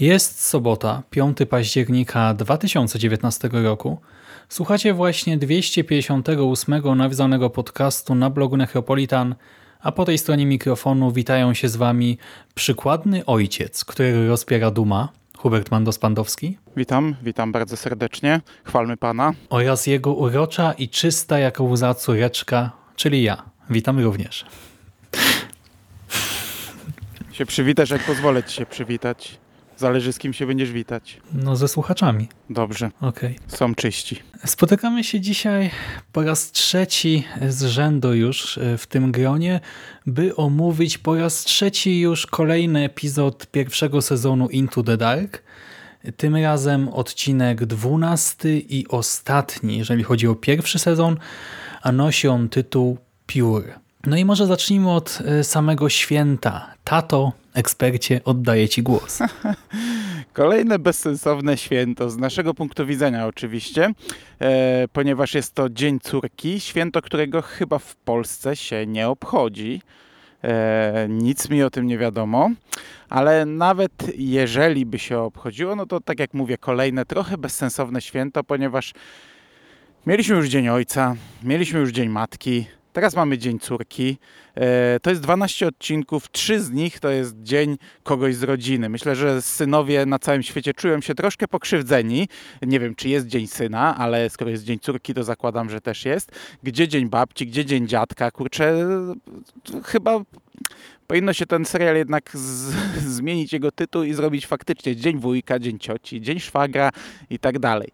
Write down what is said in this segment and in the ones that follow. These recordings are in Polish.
Jest sobota, 5 października 2019 roku. Słuchacie właśnie 258 nawiązanego podcastu na blogu Necropolitan, a po tej stronie mikrofonu witają się z Wami przykładny ojciec, którego rozpiera duma, Hubert Mandos-Pandowski. Witam, witam bardzo serdecznie. Chwalmy Pana. Oraz jego urocza i czysta jak łza córeczka, czyli ja. Witam również. Się przywitasz, jak pozwolę Ci się przywitać. Zależy z kim się będziesz witać. No ze słuchaczami. Dobrze, Okej. są czyści. Spotykamy się dzisiaj po raz trzeci z rzędu już e, w tym gronie, by omówić po raz trzeci już kolejny epizod pierwszego sezonu Into the Dark. Tym razem odcinek dwunasty i ostatni, jeżeli chodzi o pierwszy sezon, a nosi on tytuł Pure. No i może zacznijmy od e, samego święta. Tato, ekspercie, oddaję Ci głos. Kolejne bezsensowne święto, z naszego punktu widzenia oczywiście, e, ponieważ jest to Dzień Córki, święto, którego chyba w Polsce się nie obchodzi. E, nic mi o tym nie wiadomo, ale nawet jeżeli by się obchodziło, no to tak jak mówię, kolejne trochę bezsensowne święto, ponieważ mieliśmy już Dzień Ojca, mieliśmy już Dzień Matki, Teraz mamy Dzień Córki. E, To jest 12 odcinków, trzy z nich to jest dzień kogoś z rodziny. Myślę, że synowie na całym świecie czują się troszkę pokrzywdzeni. Nie wiem, czy jest Dzień Syna, ale skoro jest Dzień Córki, to zakładam, że też jest. Gdzie Dzień Babci, gdzie Dzień Dziadka? Kurczę, chyba powinno się ten serial jednak zmienić jego tytuł i zrobić faktycznie Dzień Wujka, Dzień Cioci, Dzień Szwagra i tak dalej.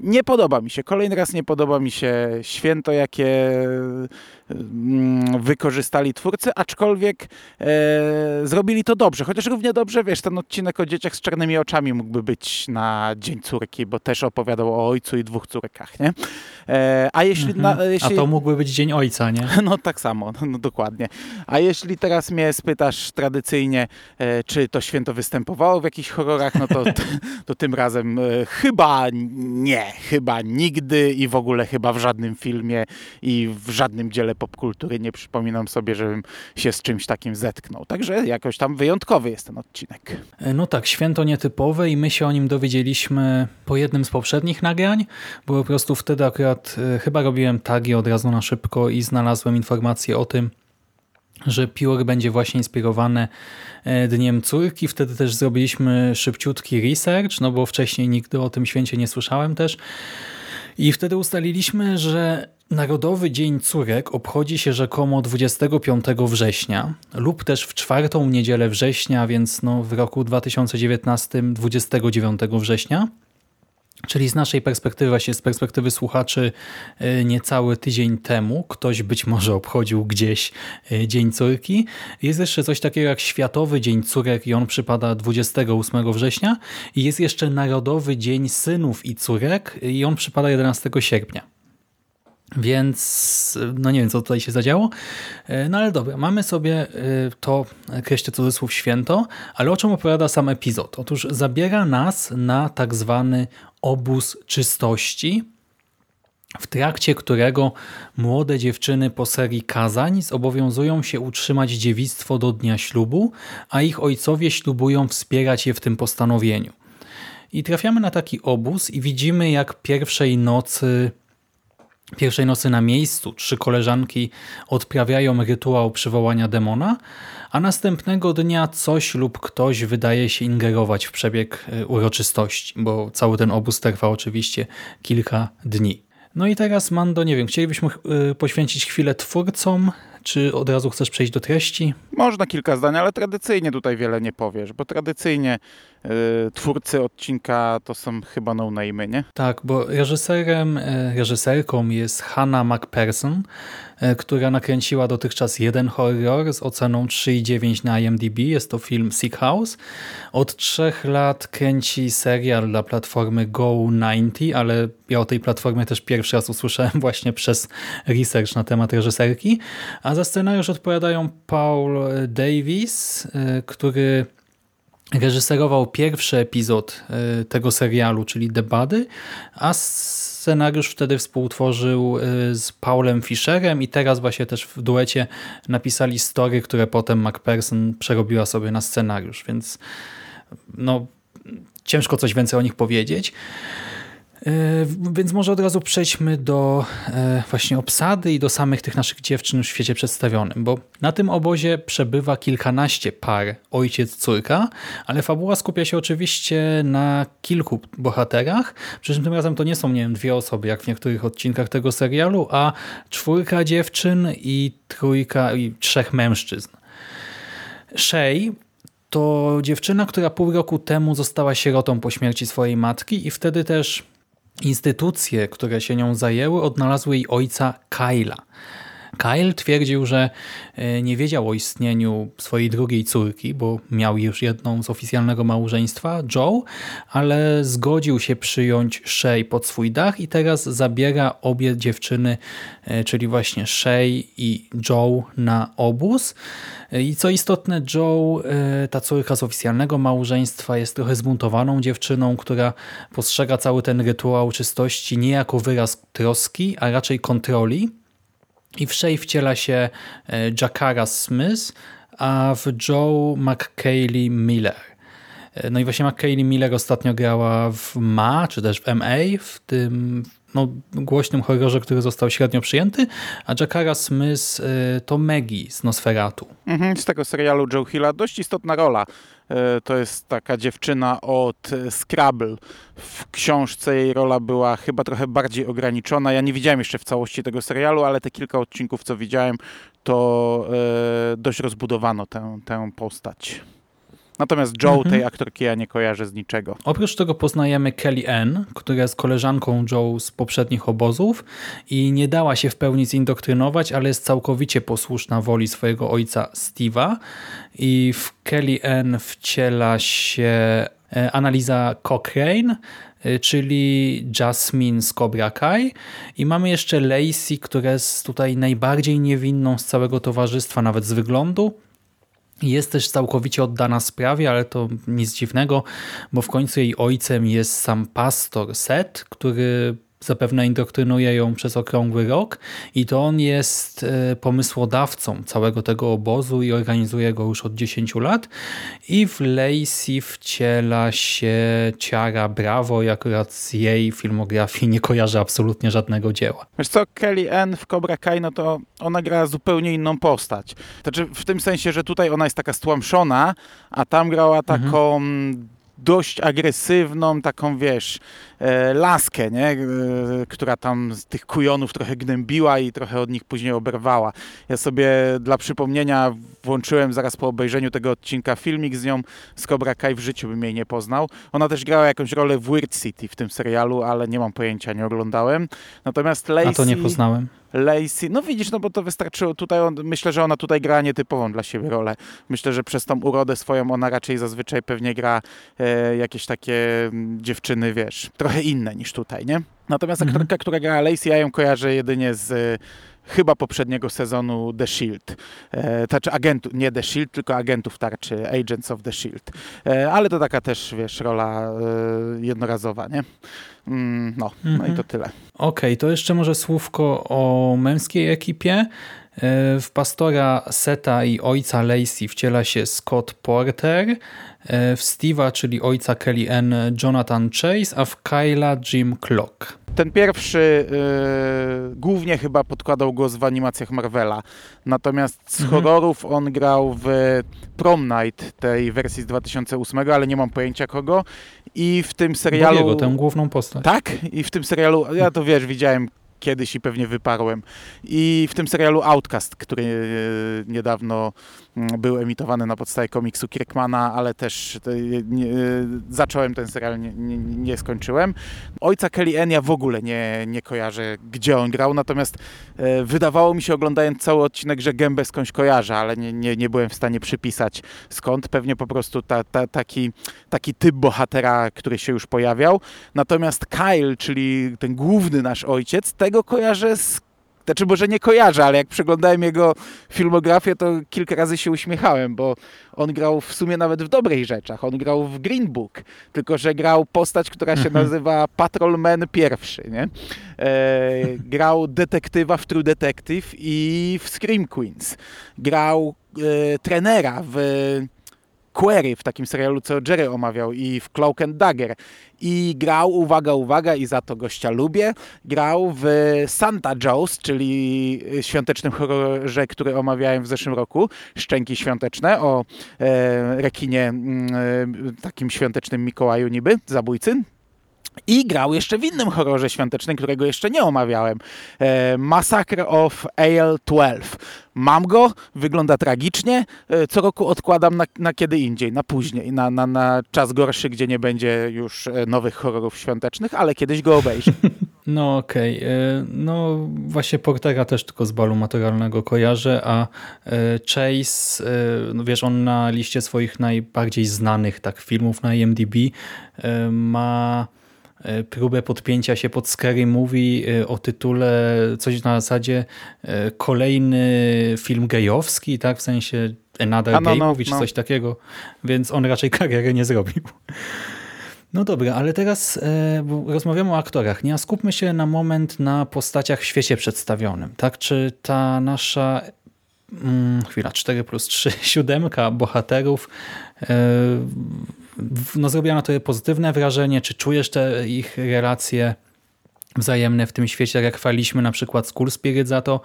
Nie podoba mi się, kolejny raz nie podoba mi się święto, jakie wykorzystali twórcy, aczkolwiek e, zrobili to dobrze, chociaż równie dobrze, wiesz, ten odcinek o dzieciach z czarnymi oczami mógłby być na Dzień Córki, bo też opowiadał o ojcu i dwóch córkach, nie? E, a jeśli... Mhm. Na, jeśli... A to mógłby być Dzień Ojca, nie? No tak samo, no dokładnie. A jeśli teraz mnie spytasz tradycyjnie, e, czy to święto występowało w jakichś horrorach, no to, to tym razem e, chyba nie, chyba nigdy i w ogóle chyba w żadnym filmie i w żadnym dziele popkultury nie przypominam sobie, żebym się z czymś takim zetknął. Także jakoś tam wyjątkowy jest ten odcinek. No tak, święto nietypowe i my się o nim dowiedzieliśmy po jednym z poprzednich nagrań, bo po prostu wtedy akurat e, chyba robiłem tagi od razu na szybko i znalazłem informację o tym, że Pure będzie właśnie inspirowane e, Dniem Córki. Wtedy też zrobiliśmy szybciutki research, no bo wcześniej nigdy o tym święcie nie słyszałem też. I wtedy ustaliliśmy, że Narodowy Dzień Córek obchodzi się rzekomo 25 września lub też w czwartą niedzielę września, więc no w roku 2019 29 września. Czyli z naszej perspektywy, właśnie z perspektywy słuchaczy, e, niecały tydzień temu ktoś być może obchodził gdzieś e, Dzień Córki. Jest jeszcze coś takiego jak Światowy Dzień Córek i on przypada 28 września. I jest jeszcze Narodowy Dzień Synów i Córek i on przypada 11 sierpnia. Więc no nie wiem, co tutaj się zadziało. E, No ale dobra, mamy sobie e, to, kreślę cudzysłów, święto, ale o czym opowiada sam epizod? Otóż zabiera nas na tak zwany obóz czystości, w trakcie którego młode dziewczyny po serii kazań zobowiązują się utrzymać dziewictwo do dnia ślubu, a ich ojcowie ślubują wspierać je w tym postanowieniu. I trafiamy na taki obóz i widzimy, jak pierwszej nocy Pierwszej nocy na miejscu trzy koleżanki odprawiają rytuał przywołania demona, a następnego dnia coś lub ktoś wydaje się ingerować w przebieg e, uroczystości, bo cały ten obóz trwa oczywiście kilka dni. No i teraz Mando, nie wiem, chcielibyśmy y, poświęcić chwilę twórcom, czy od razu chcesz przejść do treści? Można kilka zdań, ale tradycyjnie tutaj wiele nie powiesz, bo tradycyjnie twórcy odcinka to są chyba no-name, nie? Tak, bo reżyserem, y, reżyserką jest Hannah McPherson, y, która nakręciła dotychczas jeden horror z oceną 3,9 na IMDb. Jest to film Sick House. Od trzech lat kręci serial dla platformy Go90, ale ja o tej platformie też pierwszy raz usłyszałem właśnie przez research na temat reżyserki. A za scenariusz odpowiadają Paul Davis, y, który reżyserował pierwszy epizod y, tego serialu, czyli The a scenariusz wtedy współtworzył y, z Paulem Fischerem i teraz właśnie też w duecie napisali story, które potem McPherson przerobiła sobie na scenariusz, więc no ciężko coś więcej o nich powiedzieć. E, więc może od razu przejdźmy do e, właśnie obsady i do samych tych naszych dziewczyn w świecie przedstawionym, bo na tym obozie przebywa kilkanaście par ojciec-córka, ale fabuła skupia się oczywiście na kilku bohaterach, przy czym tym razem to nie są nie wiem, dwie osoby, jak w niektórych odcinkach tego serialu, a czwórka dziewczyn i trójka i trzech mężczyzn. Shay to dziewczyna, która pół roku temu została sierotą po śmierci swojej matki i wtedy też Instytucje, które się nią zajęły, odnalazły jej ojca Kyla. Kyle twierdził, że e, nie wiedział o istnieniu swojej drugiej córki, bo miał już jedną z oficjalnego małżeństwa, Joe, ale zgodził się przyjąć Shay pod swój dach i teraz zabiera obie dziewczyny, e, czyli właśnie Shay i Joe na obóz. E, I co istotne, Joe, ta córka z oficjalnego małżeństwa, jest trochę zbuntowaną dziewczyną, która postrzega cały ten rytuał czystości nie jako wyraz troski, a raczej kontroli i w Shay wciela się e, Jakara Smith, a w Joe McKaylee Miller. E, no i właśnie McKaylee Miller ostatnio grała w Ma, czy też w MA, w tym no, głośnym horrorze, który został średnio przyjęty, a Jakara Smith e, to Maggie z Nosferatu. Mhm, z tego serialu Joe Hilla dość istotna rola. E, to jest taka dziewczyna od Scrabble. W książce jej rola była chyba trochę bardziej ograniczona. Ja nie widziałem jeszcze w całości tego serialu, ale te kilka odcinków, co widziałem, to dość rozbudowano tę, tę postać. Natomiast Joe, mhm. tej aktorki, ja nie kojarzę z niczego. Oprócz tego poznajemy Kelly Ann, która jest koleżanką Joe z poprzednich obozów i nie dała się w pełni zindoktrynować, ale jest całkowicie posłuszna woli swojego ojca Steve'a. I w Kelly Ann wciela się e, analiza Cochrane, e, czyli Jasmine z Cobra Kai i mamy jeszcze Lacey, która jest tutaj najbardziej niewinną z całego towarzystwa, nawet z wyglądu jest też całkowicie oddana sprawie, ale to nic dziwnego, bo w końcu jej ojcem jest sam pastor Seth, który zapewne indoktrynuje ją przez okrągły rok i to on jest e, pomysłodawcą całego tego obozu i organizuje go już od 10 lat i w Lacey wciela się Ciara Bravo i akurat z jej filmografii nie kojarzę absolutnie żadnego dzieła. Wiesz co, Kelly Ann w Cobra Kai, no to ona gra zupełnie inną postać. Znaczy w tym sensie, że tutaj ona jest taka stłamszona, a tam grała mhm. taką mhm dość agresywną, taką wiesz, laskę, nie? E, która tam z tych kujonów trochę gnębiła i trochę od nich później oberwała. Ja sobie dla przypomnienia włączyłem zaraz po obejrzeniu tego odcinka filmik z nią z Cobra Kai w życiu bym jej nie poznał. Ona też grała jakąś rolę w Weird City w tym serialu, ale nie mam pojęcia, nie oglądałem. Natomiast Lacey... A to nie poznałem. Lacey, no widzisz, no bo to wystarczyło tutaj, on, myślę, że ona tutaj gra nietypową dla siebie rolę. Myślę, że przez tą urodę swoją ona raczej zazwyczaj pewnie gra e, jakieś takie m, dziewczyny, wiesz, trochę inne niż tutaj, nie? Natomiast mhm. aktorka, która gra Lacey, ja ją kojarzę jedynie z chyba poprzedniego sezonu The Shield. E, znaczy agentów, nie The Shield, tylko agentów tarczy, Agents of the Shield. E, ale to taka też, wiesz, rola e, jednorazowa, nie? Mm, no, mhm. no i to mhm. tyle. Okej, okay, to jeszcze może słówko o męskiej ekipie. E, w pastora Seta i ojca Lacey wciela się Scott Porter, e, w Steve'a, czyli ojca Kelly Ann, Jonathan Chase, a w Kyla Jim Clock. Ten pierwszy yy, głównie chyba podkładał go w animacjach Marvela. Natomiast z mhm. horrorów on grał w Prom Night, tej wersji z 2008, ale nie mam pojęcia kogo. I w tym serialu... Bogiego, tę główną postać. Tak? I w tym serialu, ja to wiesz, widziałem kiedyś i pewnie wyparłem. I w tym serialu Outcast, który e, niedawno był emitowany na podstawie komiksu Kirkmana, ale też e, nie, e, zacząłem ten serial, nie, nie, nie skończyłem. Ojca Kelly Ann ja w ogóle nie, nie kojarzę, gdzie on grał, natomiast e, wydawało mi się oglądając cały odcinek, że gębę skądś kojarzę, ale nie, nie, nie byłem w stanie przypisać skąd. Pewnie po prostu ta, ta, taki, taki typ bohatera, który się już pojawiał. Natomiast Kyle, czyli ten główny nasz ojciec, tego kojarzę z znaczy może nie kojarzę, ale jak przeglądałem jego filmografię, to kilka razy się uśmiechałem, bo on grał w sumie nawet w dobrych rzeczach. On grał w Green Book, tylko że grał postać, która się Mhm. nazywa Patrolman pierwszy, nie? E, grał detektywa w True Detective i w Scream Queens. Grał e, trenera w Query, w takim serialu, co Jerry omawiał i w Cloak and Dagger. I grał, uwaga, uwaga, i za to gościa lubię, grał w Santa Jaws, czyli świątecznym horrorze, który omawiałem w zeszłym roku, Szczęki Świąteczne, o e, rekinie, mm, e, takim świątecznym Mikołaju niby, zabójcy. I grał jeszcze w innym horrorze świątecznym, którego jeszcze nie omawiałem. E, Massacre of AL-12. Mam go, wygląda tragicznie. E, co roku odkładam na, na kiedy indziej, na później, na, na, na czas gorszy, gdzie nie będzie już e, nowych horrorów świątecznych, ale kiedyś go obejrzę. No okej, e, no właśnie Portera też tylko z balu maturalnego kojarzę, a e, Chase, no wiesz, on na liście swoich najbardziej znanych tak filmów na IMDb ma próbę podpięcia się pod Scary Movie e, o tytule coś na zasadzie e, kolejny film gejowski, tak, w sensie Another A no, no, no. coś takiego, więc on raczej kariery nie zrobił. No dobra, ale teraz e, rozmawiamy o aktorach, nie? A skupmy się na moment na postaciach w świecie przedstawionym, tak? Czy ta nasza mm, chwila, 4 plus 3, siódemka bohaterów e, no, zrobiła na to pozytywne wrażenie? Czy czujesz te ich relacje wzajemne w tym świecie, jak chwaliśmy na przykład Skull Spirit za to,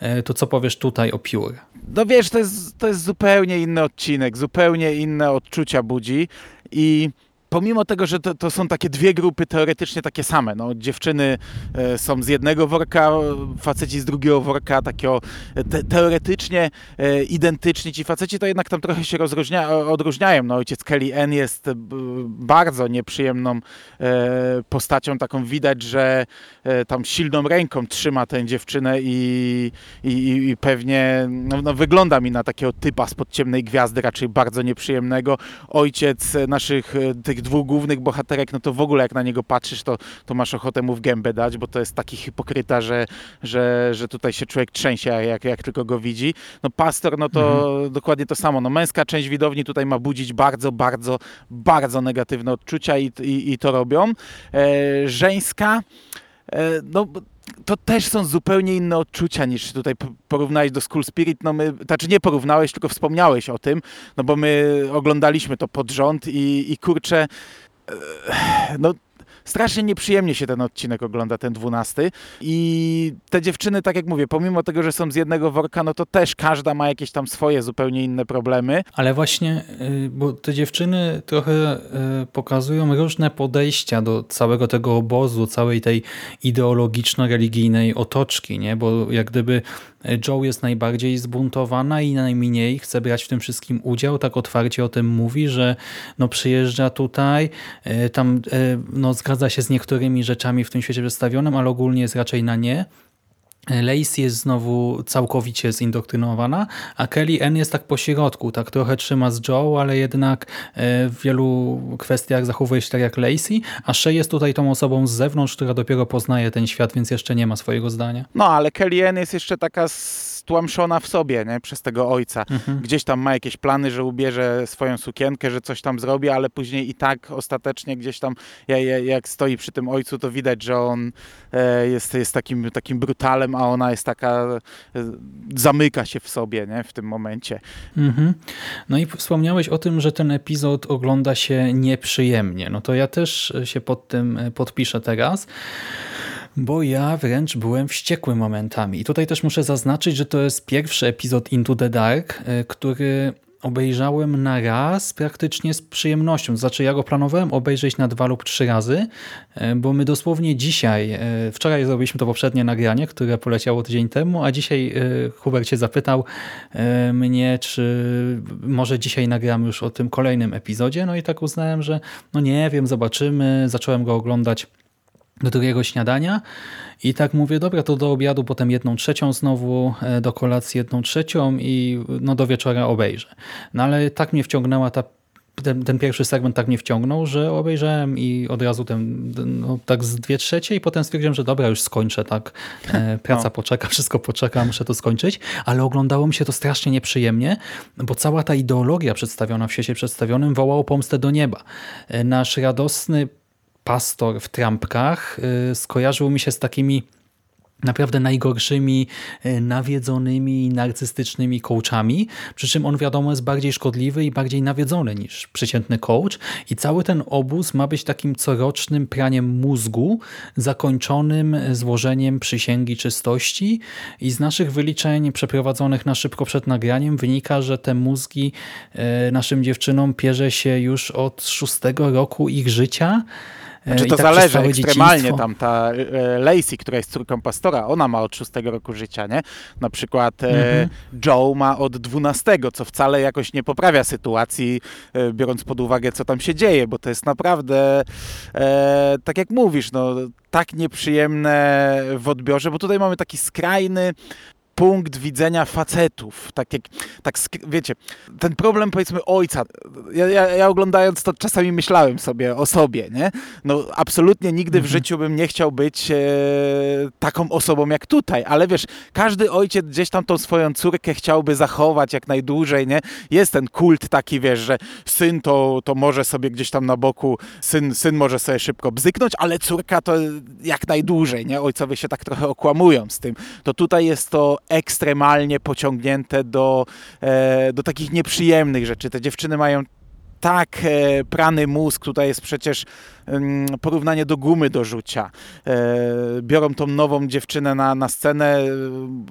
e, to co powiesz tutaj o Pure? No wiesz, to jest, to jest zupełnie inny odcinek, zupełnie inne odczucia budzi i pomimo tego, że to, to są takie dwie grupy teoretycznie takie same, no dziewczyny e, są z jednego worka, faceci z drugiego worka, takiego te, teoretycznie e, identyczni ci faceci, to jednak tam trochę się rozróżnia, odróżniają. No ojciec Kelly Ann jest e, bardzo nieprzyjemną postacią, taką widać, że tam silną ręką trzyma tę dziewczynę i, i, i- pewnie no, no, wygląda mi na takiego typa spod ciemnej gwiazdy, raczej bardzo nieprzyjemnego. Ojciec naszych e, tych dwóch głównych bohaterek, no to w ogóle jak na niego patrzysz, to, to masz ochotę mu w gębę dać, bo to jest taki hipokryta, że, że, że tutaj się człowiek trzęsie, jak, jak tylko go widzi. No pastor, no to dokładnie to samo. No męska część widowni tutaj ma budzić bardzo, bardzo, bardzo negatywne odczucia i, i, i to robią. E, żeńska, no to też są zupełnie inne odczucia niż tutaj porównałeś do School Spirit. No my, znaczy nie porównałeś, tylko wspomniałeś o tym, no bo my oglądaliśmy to pod rząd i, i kurczę, e, no strasznie nieprzyjemnie się ten odcinek ogląda, ten dwunasty. I te dziewczyny, tak jak mówię, pomimo tego, że są z jednego worka, no to też każda ma jakieś tam swoje zupełnie inne problemy. Ale właśnie, y, bo te dziewczyny trochę y, pokazują różne podejścia do całego tego obozu, całej tej ideologiczno-religijnej otoczki, nie? bo jak gdyby Joe jest najbardziej zbuntowana i najmniej chce brać w tym wszystkim udział, tak otwarcie o tym mówi, że no przyjeżdża tutaj, y, tam y, no zgadza się z niektórymi rzeczami w tym świecie przedstawionym, ale ogólnie jest raczej na nie. Lacey jest znowu całkowicie zindoktrynowana, a Kelly Ann jest tak po środku, tak trochę trzyma z Joe, ale jednak e, w wielu kwestiach zachowuje się tak jak Lacey, a Shay jest tutaj tą osobą z zewnątrz, która dopiero poznaje ten świat, więc jeszcze nie ma swojego zdania. No ale Kelly Ann jest jeszcze taka stłamszona w sobie nie? przez tego ojca. Gdzieś tam ma jakieś plany, że ubierze swoją sukienkę, że coś tam zrobi, ale później i tak ostatecznie gdzieś tam, ja- ja- jak stoi przy tym ojcu, to widać, że on e, jest, jest takim, takim brutalem, a ona jest taka, e, zamyka się w sobie nie? w tym momencie. Mhm. No i wspomniałeś o tym, że ten epizod ogląda się nieprzyjemnie. No to ja też się pod tym e, podpiszę teraz, bo ja wręcz byłem wściekły momentami. I tutaj też muszę zaznaczyć, że to jest pierwszy epizod Into the Dark, e, który obejrzałem na raz praktycznie z przyjemnością. Znaczy ja go planowałem obejrzeć na dwa lub trzy razy, e, bo my dosłownie dzisiaj, e, wczoraj zrobiliśmy to poprzednie nagranie, które poleciało tydzień temu, a dzisiaj Hubert się zapytał mnie, czy może dzisiaj nagramy już o tym kolejnym epizodzie, no i tak uznałem, że no nie wiem, zobaczymy. Zacząłem go oglądać do drugiego śniadania i tak mówię, dobra, to do obiadu potem jedną trzecią znowu, e, do kolacji jedną trzecią i no do wieczora obejrzę. No ale tak mnie wciągnęła ta ten, ten, pierwszy segment tak mnie wciągnął, że obejrzałem i od razu ten, no, tak z dwie trzecie i potem stwierdziłem, że dobra, już skończę, tak, e, praca no. poczeka, wszystko poczeka, muszę to skończyć, ale oglądało mi się to strasznie nieprzyjemnie, bo cała ta ideologia przedstawiona w świecie przedstawionym wołało pomstę do nieba. E, nasz radosny pastor w trampkach y, skojarzył mi się z takimi naprawdę najgorszymi, y, nawiedzonymi, narcystycznymi coachami, przy czym on wiadomo jest bardziej szkodliwy i bardziej nawiedzony niż przeciętny coach. I cały ten obóz ma być takim corocznym praniem mózgu zakończonym złożeniem przysięgi czystości. I z naszych wyliczeń przeprowadzonych na szybko przed nagraniem wynika, że te mózgi y, naszym dziewczynom pierze się już od szóstego roku ich życia, znaczy to tak zależy ekstremalnie, dzieciństwo. tam ta e, Lacey, która jest córką pastora, ona ma od szóstego roku życia, nie? Na przykład e, mhm. Joe ma od dwunastego, co wcale jakoś nie poprawia sytuacji, e, biorąc pod uwagę, co tam się dzieje, bo to jest naprawdę, e, tak jak mówisz, no tak nieprzyjemne w odbiorze, bo tutaj mamy taki skrajny punkt widzenia facetów. Tak jak, tak, wiecie, ten problem powiedzmy ojca. Ja, ja, ja, oglądając to czasami myślałem sobie o sobie, nie? No absolutnie nigdy mhm. w życiu bym nie chciał być e, taką osobą jak tutaj, ale wiesz, każdy ojciec gdzieś tam tą swoją córkę chciałby zachować jak najdłużej, nie? Jest ten kult taki, wiesz, że syn to, to może sobie gdzieś tam na boku, syn, syn może sobie szybko bzyknąć, ale córka to jak najdłużej, nie? Ojcowie się tak trochę okłamują z tym. To tutaj jest to ekstremalnie pociągnięte do, e, do takich nieprzyjemnych rzeczy. Te dziewczyny mają tak e, prany mózg, tutaj jest przecież porównanie do gumy do rzucia. E, biorą tą nową dziewczynę na, na scenę,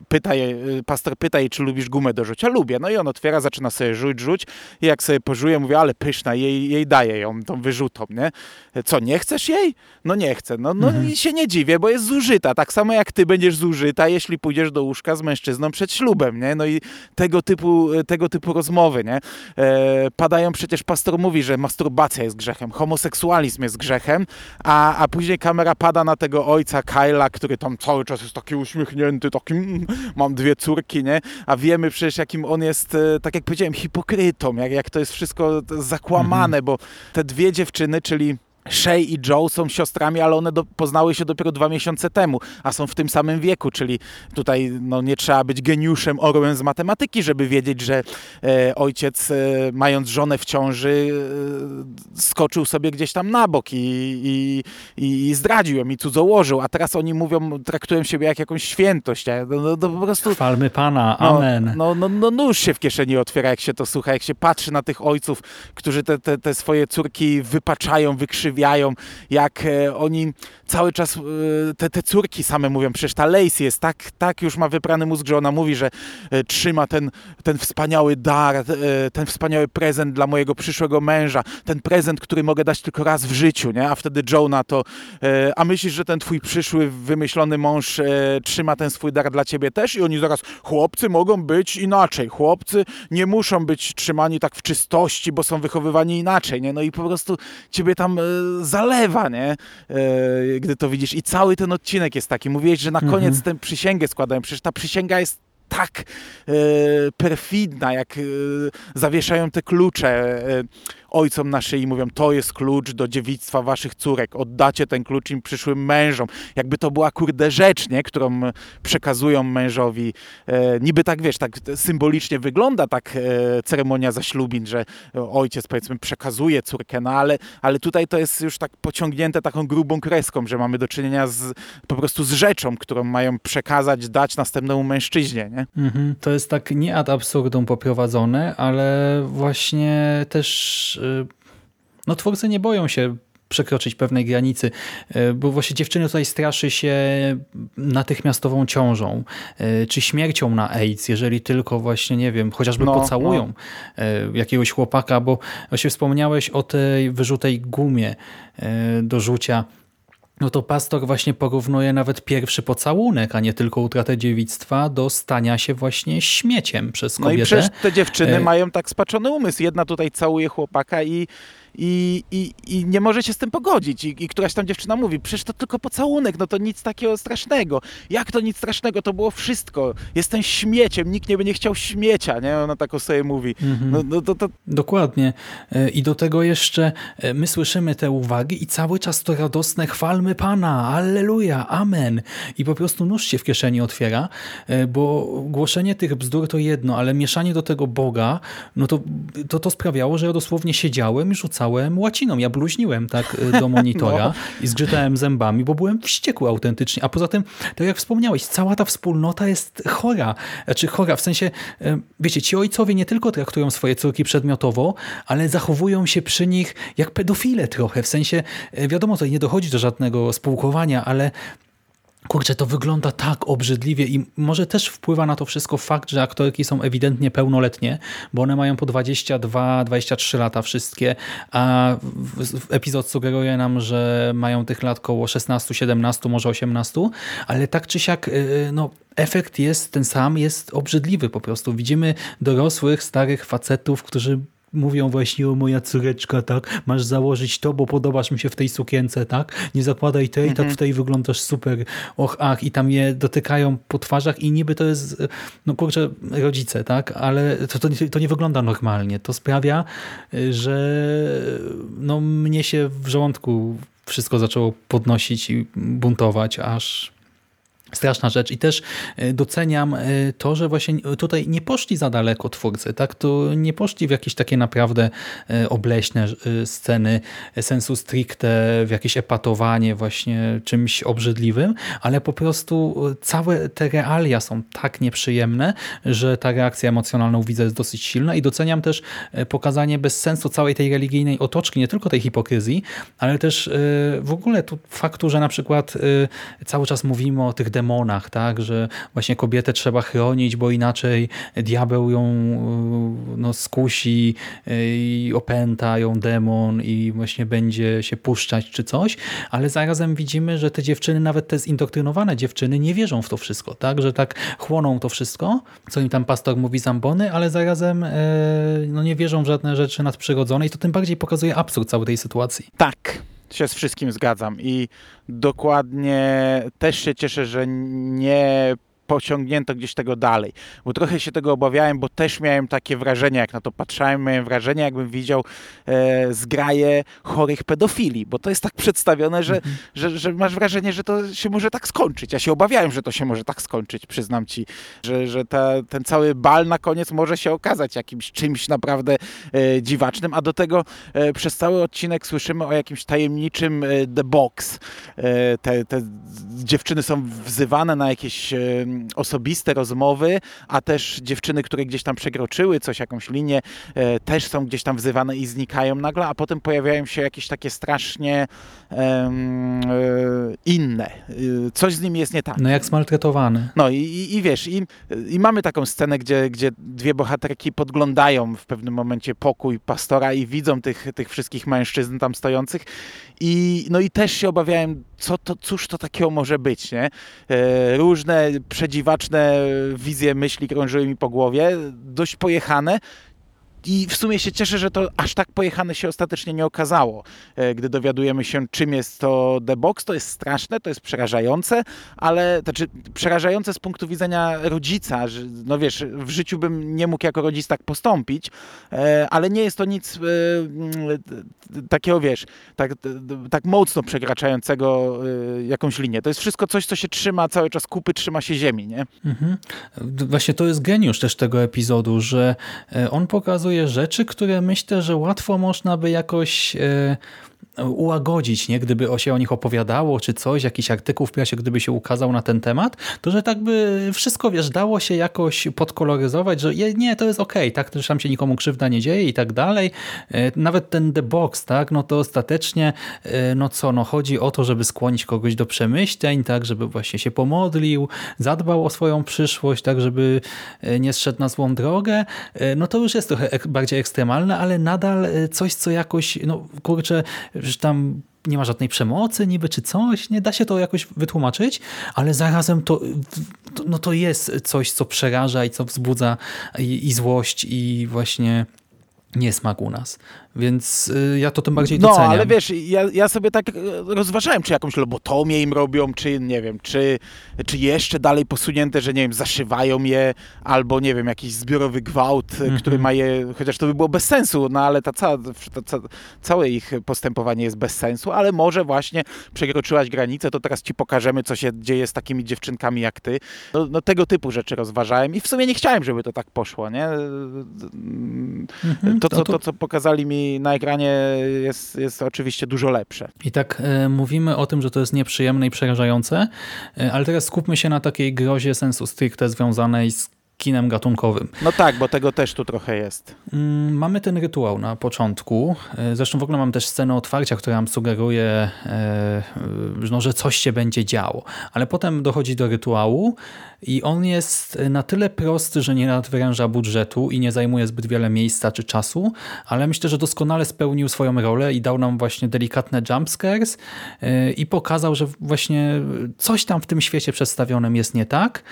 pyta jej, pastor pyta jej, czy lubisz gumę do rzucia. Lubię. No i on otwiera, zaczyna sobie rzuć, rzuć i jak sobie pożuje, mówię, ale pyszna, jej, jej daje ją tą wyrzutą, nie? Co, nie chcesz jej? No nie chcę. No, no mhm. i się nie dziwię, bo jest zużyta. Tak samo jak ty będziesz zużyta, jeśli pójdziesz do łóżka z mężczyzną przed ślubem, nie? No i tego typu, tego typu rozmowy, nie? E, padają przecież, pastor mówi, że masturbacja jest grzechem, homoseksualizm jest grzechem, a, a później kamera pada na tego ojca Kyla, który tam cały czas jest taki uśmiechnięty, taki mm, mam dwie córki, nie? A wiemy przecież jakim on jest, e, tak jak powiedziałem, hipokrytą, jak, jak to jest wszystko zakłamane, mhm. bo te dwie dziewczyny, czyli Shay i Joe są siostrami, ale one do, poznały się dopiero dwa miesiące temu, a są w tym samym wieku, czyli tutaj no, nie trzeba być geniuszem, orłem z matematyki, żeby wiedzieć, że e, ojciec, e, mając żonę w ciąży, e, skoczył sobie gdzieś tam na bok i, i, i, zdradził ją, i cudzołożył, a teraz oni mówią, traktują siebie jak jakąś świętość. No, no, no, po prostu, Chwalmy Pana, no, amen. No, no, no, nóż się w kieszeni otwiera, jak się to słucha, jak się patrzy na tych ojców, którzy te, te, te swoje córki wypaczają, wykrzywiają, wykrzywiają, jak e, oni cały czas, e, te, te córki same mówią, przecież ta Lacey jest tak, tak już ma wyprany mózg, że ona mówi, że e, trzyma ten, ten wspaniały dar, ten wspaniały prezent dla mojego przyszłego męża, ten prezent, który mogę dać tylko raz w życiu, nie? A wtedy Joe na to, a myślisz, że ten twój przyszły, wymyślony mąż trzyma ten swój dar dla ciebie też? I oni zaraz, chłopcy mogą być inaczej, chłopcy nie muszą być trzymani tak w czystości, bo są wychowywani inaczej, nie? No i po prostu ciebie tam zalewa, nie? E, gdy to widzisz. I cały ten odcinek jest taki. Mówiłeś, że na mhm. koniec tę przysięgę składają. Przecież ta przysięga jest tak e, perfidna, jak e, zawieszają te klucze. E, ojcom na szyi mówią, to jest klucz do dziewictwa waszych córek, oddacie ten klucz im przyszłym mężom. Jakby to była kurde rzecz, nie? którą przekazują mężowi. E, niby tak, wiesz, tak symbolicznie wygląda tak e, ceremonia zaślubin, że ojciec powiedzmy przekazuje córkę, no ale, ale tutaj to jest już tak pociągnięte taką grubą kreską, że mamy do czynienia z, po prostu z rzeczą, którą mają przekazać, dać następnemu mężczyźnie, nie? Mhm. To jest tak nie ad absurdum poprowadzone, ale właśnie też no twórcy nie boją się przekroczyć pewnej granicy, e, bo właśnie dziewczyny tutaj straszy się natychmiastową ciążą, e, czy śmiercią na AIDS, jeżeli tylko właśnie, nie wiem, chociażby No, pocałują no. jakiegoś chłopaka, bo właśnie wspomniałeś o tej wyrzutej gumie do rzucia, no to pastor właśnie porównuje nawet pierwszy pocałunek, a nie tylko utratę dziewictwa do stania się właśnie śmieciem przez No kobietę. i przecież te dziewczyny E, mają tak spaczony umysł. Jedna tutaj całuje chłopaka i, i, i, i nie może się z tym pogodzić. I, I któraś tam dziewczyna mówi, przecież to tylko pocałunek, no to nic takiego strasznego. Jak to nic strasznego? To było wszystko. Jestem śmieciem, nikt nie by nie chciał śmiecia, nie? Ona tak o sobie mówi. Mhm. No, no to, to, Dokładnie. E, I do tego jeszcze e, my słyszymy te uwagi i cały czas to radosne chwalmy Pana, Alleluja, Amen. I po prostu nóż się w kieszeni otwiera, e, bo głoszenie tych bzdur to jedno, ale mieszanie do tego Boga, no to to, to sprawiało, że ja dosłownie siedziałem i rzucałem łaciną. Ja bluźniłem tak e, do monitora No. i zgrzytałem zębami, bo byłem wściekły autentycznie. A poza tym, tak jak wspomniałeś, cała ta wspólnota jest chora. Znaczy chora, w sensie, e, wiecie, ci ojcowie nie tylko traktują swoje córki przedmiotowo, ale zachowują się przy nich jak pedofile trochę. W sensie, e, wiadomo, tutaj nie dochodzi do żadnego spółkowania, ale Kurczę, to wygląda tak obrzydliwie i może też wpływa na to wszystko fakt, że aktorki są ewidentnie pełnoletnie, bo one mają po 22-23 lata wszystkie, a epizod sugeruje nam, że mają tych lat koło 16-17, może 18, ale tak czy siak y, no, efekt jest ten sam, jest obrzydliwy po prostu. Widzimy dorosłych, starych facetów, którzy mówią właśnie o moja córeczka, tak, masz założyć to, bo podobasz mi się w tej sukience, tak, nie zakładaj tej, tak w tej wyglądasz super, och, ach, i tam je dotykają po twarzach i niby to jest, no kurczę, rodzice, tak, ale to, to, nie- to nie wygląda normalnie, to sprawia, że no mnie się w żołądku wszystko zaczęło podnosić i buntować, aż Straszna rzecz i też e, doceniam e, to, że właśnie tutaj nie poszli za daleko twórcy, tak? To nie poszli w jakieś takie naprawdę e, obleśne sceny sensu stricte, w jakieś epatowanie właśnie czymś obrzydliwym, ale po prostu całe te realia są tak nieprzyjemne, że ta reakcja emocjonalna u widza jest dosyć silna i doceniam też pokazanie bez sensu całej tej religijnej otoczki, nie tylko tej hipokryzji, ale też w ogóle tu faktu, że na przykład cały czas mówimy o tych demonach, tak, że właśnie kobietę trzeba chronić, bo inaczej diabeł ją e, no, skusi e, i opęta ją demon i właśnie będzie się puszczać czy coś, ale zarazem widzimy, że te dziewczyny, nawet te zindoktrynowane dziewczyny nie wierzą w to wszystko, tak, że tak chłoną to wszystko, co im tam pastor mówi zambony, ale zarazem e, no, nie wierzą w żadne rzeczy nadprzyrodzone i to tym bardziej pokazuje absurd całej tej sytuacji. Tak, się z wszystkim zgadzam i dokładnie też się cieszę, że nie pociągnięto gdzieś tego dalej, bo trochę się tego obawiałem, bo też miałem takie wrażenie, jak na to patrzałem, miałem wrażenie, jakbym widział e, zgraję chorych pedofili, bo to jest tak przedstawione, że, że, że masz wrażenie, że to się może tak skończyć. Ja się obawiałem, że to się może tak skończyć, przyznam ci, że, że ta, ten cały bal na koniec może się okazać jakimś czymś naprawdę e, dziwacznym, a do tego e, przez cały odcinek słyszymy o jakimś tajemniczym e, The Box. E, te, te dziewczyny są wzywane na jakieś osobiste rozmowy, a też dziewczyny, które gdzieś tam przekroczyły coś, jakąś linię, e, też są gdzieś tam wzywane i znikają nagle, a potem pojawiają się jakieś takie strasznie e, inne. E, coś z nimi jest nie tak. No jak zmaltretowany. No i, i, i wiesz, i, i mamy taką scenę, gdzie, gdzie dwie bohaterki podglądają w pewnym momencie pokój pastora i widzą tych, tych wszystkich mężczyzn tam stojących i, no i też się obawiałem, co to, cóż to takiego może być, nie? E, różne przedziwaczne wizje myśli krążyły mi po głowie, dość pojechane, i w sumie się cieszę, że to aż tak pojechane się ostatecznie nie okazało. E, Gdy dowiadujemy się, czym jest to The Box, to jest straszne, to jest przerażające, ale znaczy przerażające z punktu widzenia rodzica, że no wiesz, w życiu bym nie mógł jako rodzic tak postąpić, e, ale nie jest to nic e, mm, takiego, wiesz, tak, tak mocno przekraczającego jakąś linię. To jest wszystko coś, co się trzyma cały czas kupy, trzyma się ziemi, nie? Mhm. Właśnie to jest geniusz też tego epizodu, że on pokazuje rzeczy, które myślę, że łatwo można by jakoś e, ułagodzić, nie? gdyby się o nich opowiadało, czy coś, jakiś artykuł w prasie, gdyby się ukazał na ten temat, to że tak by wszystko, wiesz, dało się jakoś podkoloryzować, że nie, to jest okej, okay, tak, też tam się nikomu krzywda nie dzieje i tak dalej. E, nawet ten The Box, tak, no to ostatecznie, e, no co, no chodzi o to, żeby skłonić kogoś do przemyśleń, tak, żeby właśnie się pomodlił, zadbał o swoją przyszłość, tak, żeby e, nie zszedł na złą drogę, no to już jest trochę bardziej ekstremalne, ale nadal coś, co jakoś, no kurczę, że tam nie ma żadnej przemocy niby czy coś, nie da się to jakoś wytłumaczyć, ale zarazem to, no to jest coś, co przeraża i co wzbudza i, i złość i właśnie niesmak u nas. Więc y, ja to tym bardziej no, doceniam. No, ale wiesz, ja, ja sobie tak e, rozważałem, czy jakąś lobotomię im robią, czy nie wiem, czy, czy jeszcze dalej posunięte, że nie wiem, zaszywają je, albo nie wiem, jakiś zbiorowy gwałt, mm -hmm. który ma je, chociaż to by było bez sensu, no ale ta cała, ta, ta, całe ich postępowanie jest bez sensu, ale może właśnie przekroczyłaś granicę, to teraz ci pokażemy, co się dzieje z takimi dziewczynkami jak ty. No, no tego typu rzeczy rozważałem i w sumie nie chciałem, żeby to tak poszło, nie? -hmm. to, co, to, co pokazali mi na ekranie jest, jest oczywiście dużo lepsze. I tak e, mówimy o tym, że to jest nieprzyjemne i przerażające, e, ale teraz skupmy się na takiej grozie sensu stricte związanej z kinem gatunkowym. No tak, bo tego też tu trochę jest. Mm, mamy ten rytuał na początku. E, zresztą w ogóle mam też scenę otwarcia, która nam sugeruje, no, że coś się będzie działo. Ale potem dochodzi do rytuału i on jest na tyle prosty, że nie nadwyręża budżetu i nie zajmuje zbyt wiele miejsca czy czasu, ale myślę, że doskonale spełnił swoją rolę i dał nam właśnie delikatne jumpscares e, i pokazał, że właśnie coś tam w tym świecie przedstawionym jest nie tak.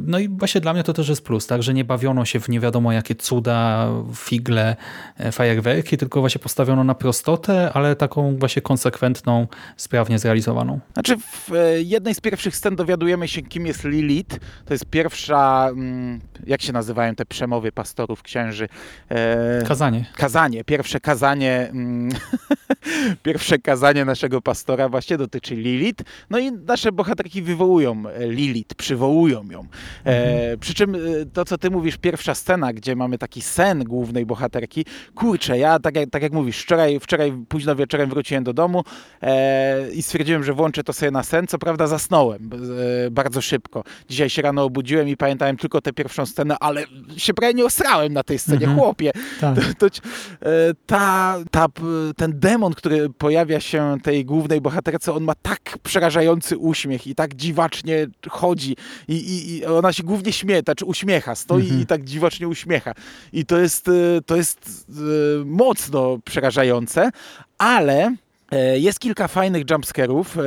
No i właśnie dla mnie to też jest plus, tak, że nie bawiono się w nie wiadomo jakie cuda, figle, e, fajerwerki, tylko właśnie postawiono na prostotę, ale taką właśnie konsekwentną, sprawnie zrealizowaną. Znaczy w e, jednej z pierwszych scen dowiadujemy się, kim jest Lilith. To jest pierwsza, mm, jak się nazywają te przemowy pastorów, księży? E, kazanie. Kazanie, pierwsze kazanie, mm, pierwsze kazanie naszego pastora właśnie dotyczy Lilith. No i nasze bohaterki wywołują Lilith, przywołują ją. Mhm. przy czym to, co ty mówisz, pierwsza scena, gdzie mamy taki sen głównej bohaterki, kurczę, ja tak jak, tak jak mówisz, wczoraj, wczoraj późno wieczorem wróciłem do domu e, i stwierdziłem, że włączę to sobie na sen. Co prawda zasnąłem e, bardzo szybko. Dzisiaj się rano obudziłem i pamiętałem tylko tę pierwszą scenę, ale się prawie nie osrałem na tej scenie, mhm. chłopie. Tak. To, to, e, ta, ta, ten demon, który pojawia się tej głównej bohaterce, on ma tak przerażający uśmiech i tak dziwacznie chodzi i, i, i ona się głównie śmieje, znaczy uśmiecha, stoi mhm. i tak dziwacznie uśmiecha. I to jest, e, to jest e, mocno przerażające, ale jest kilka fajnych jumpscarów, e,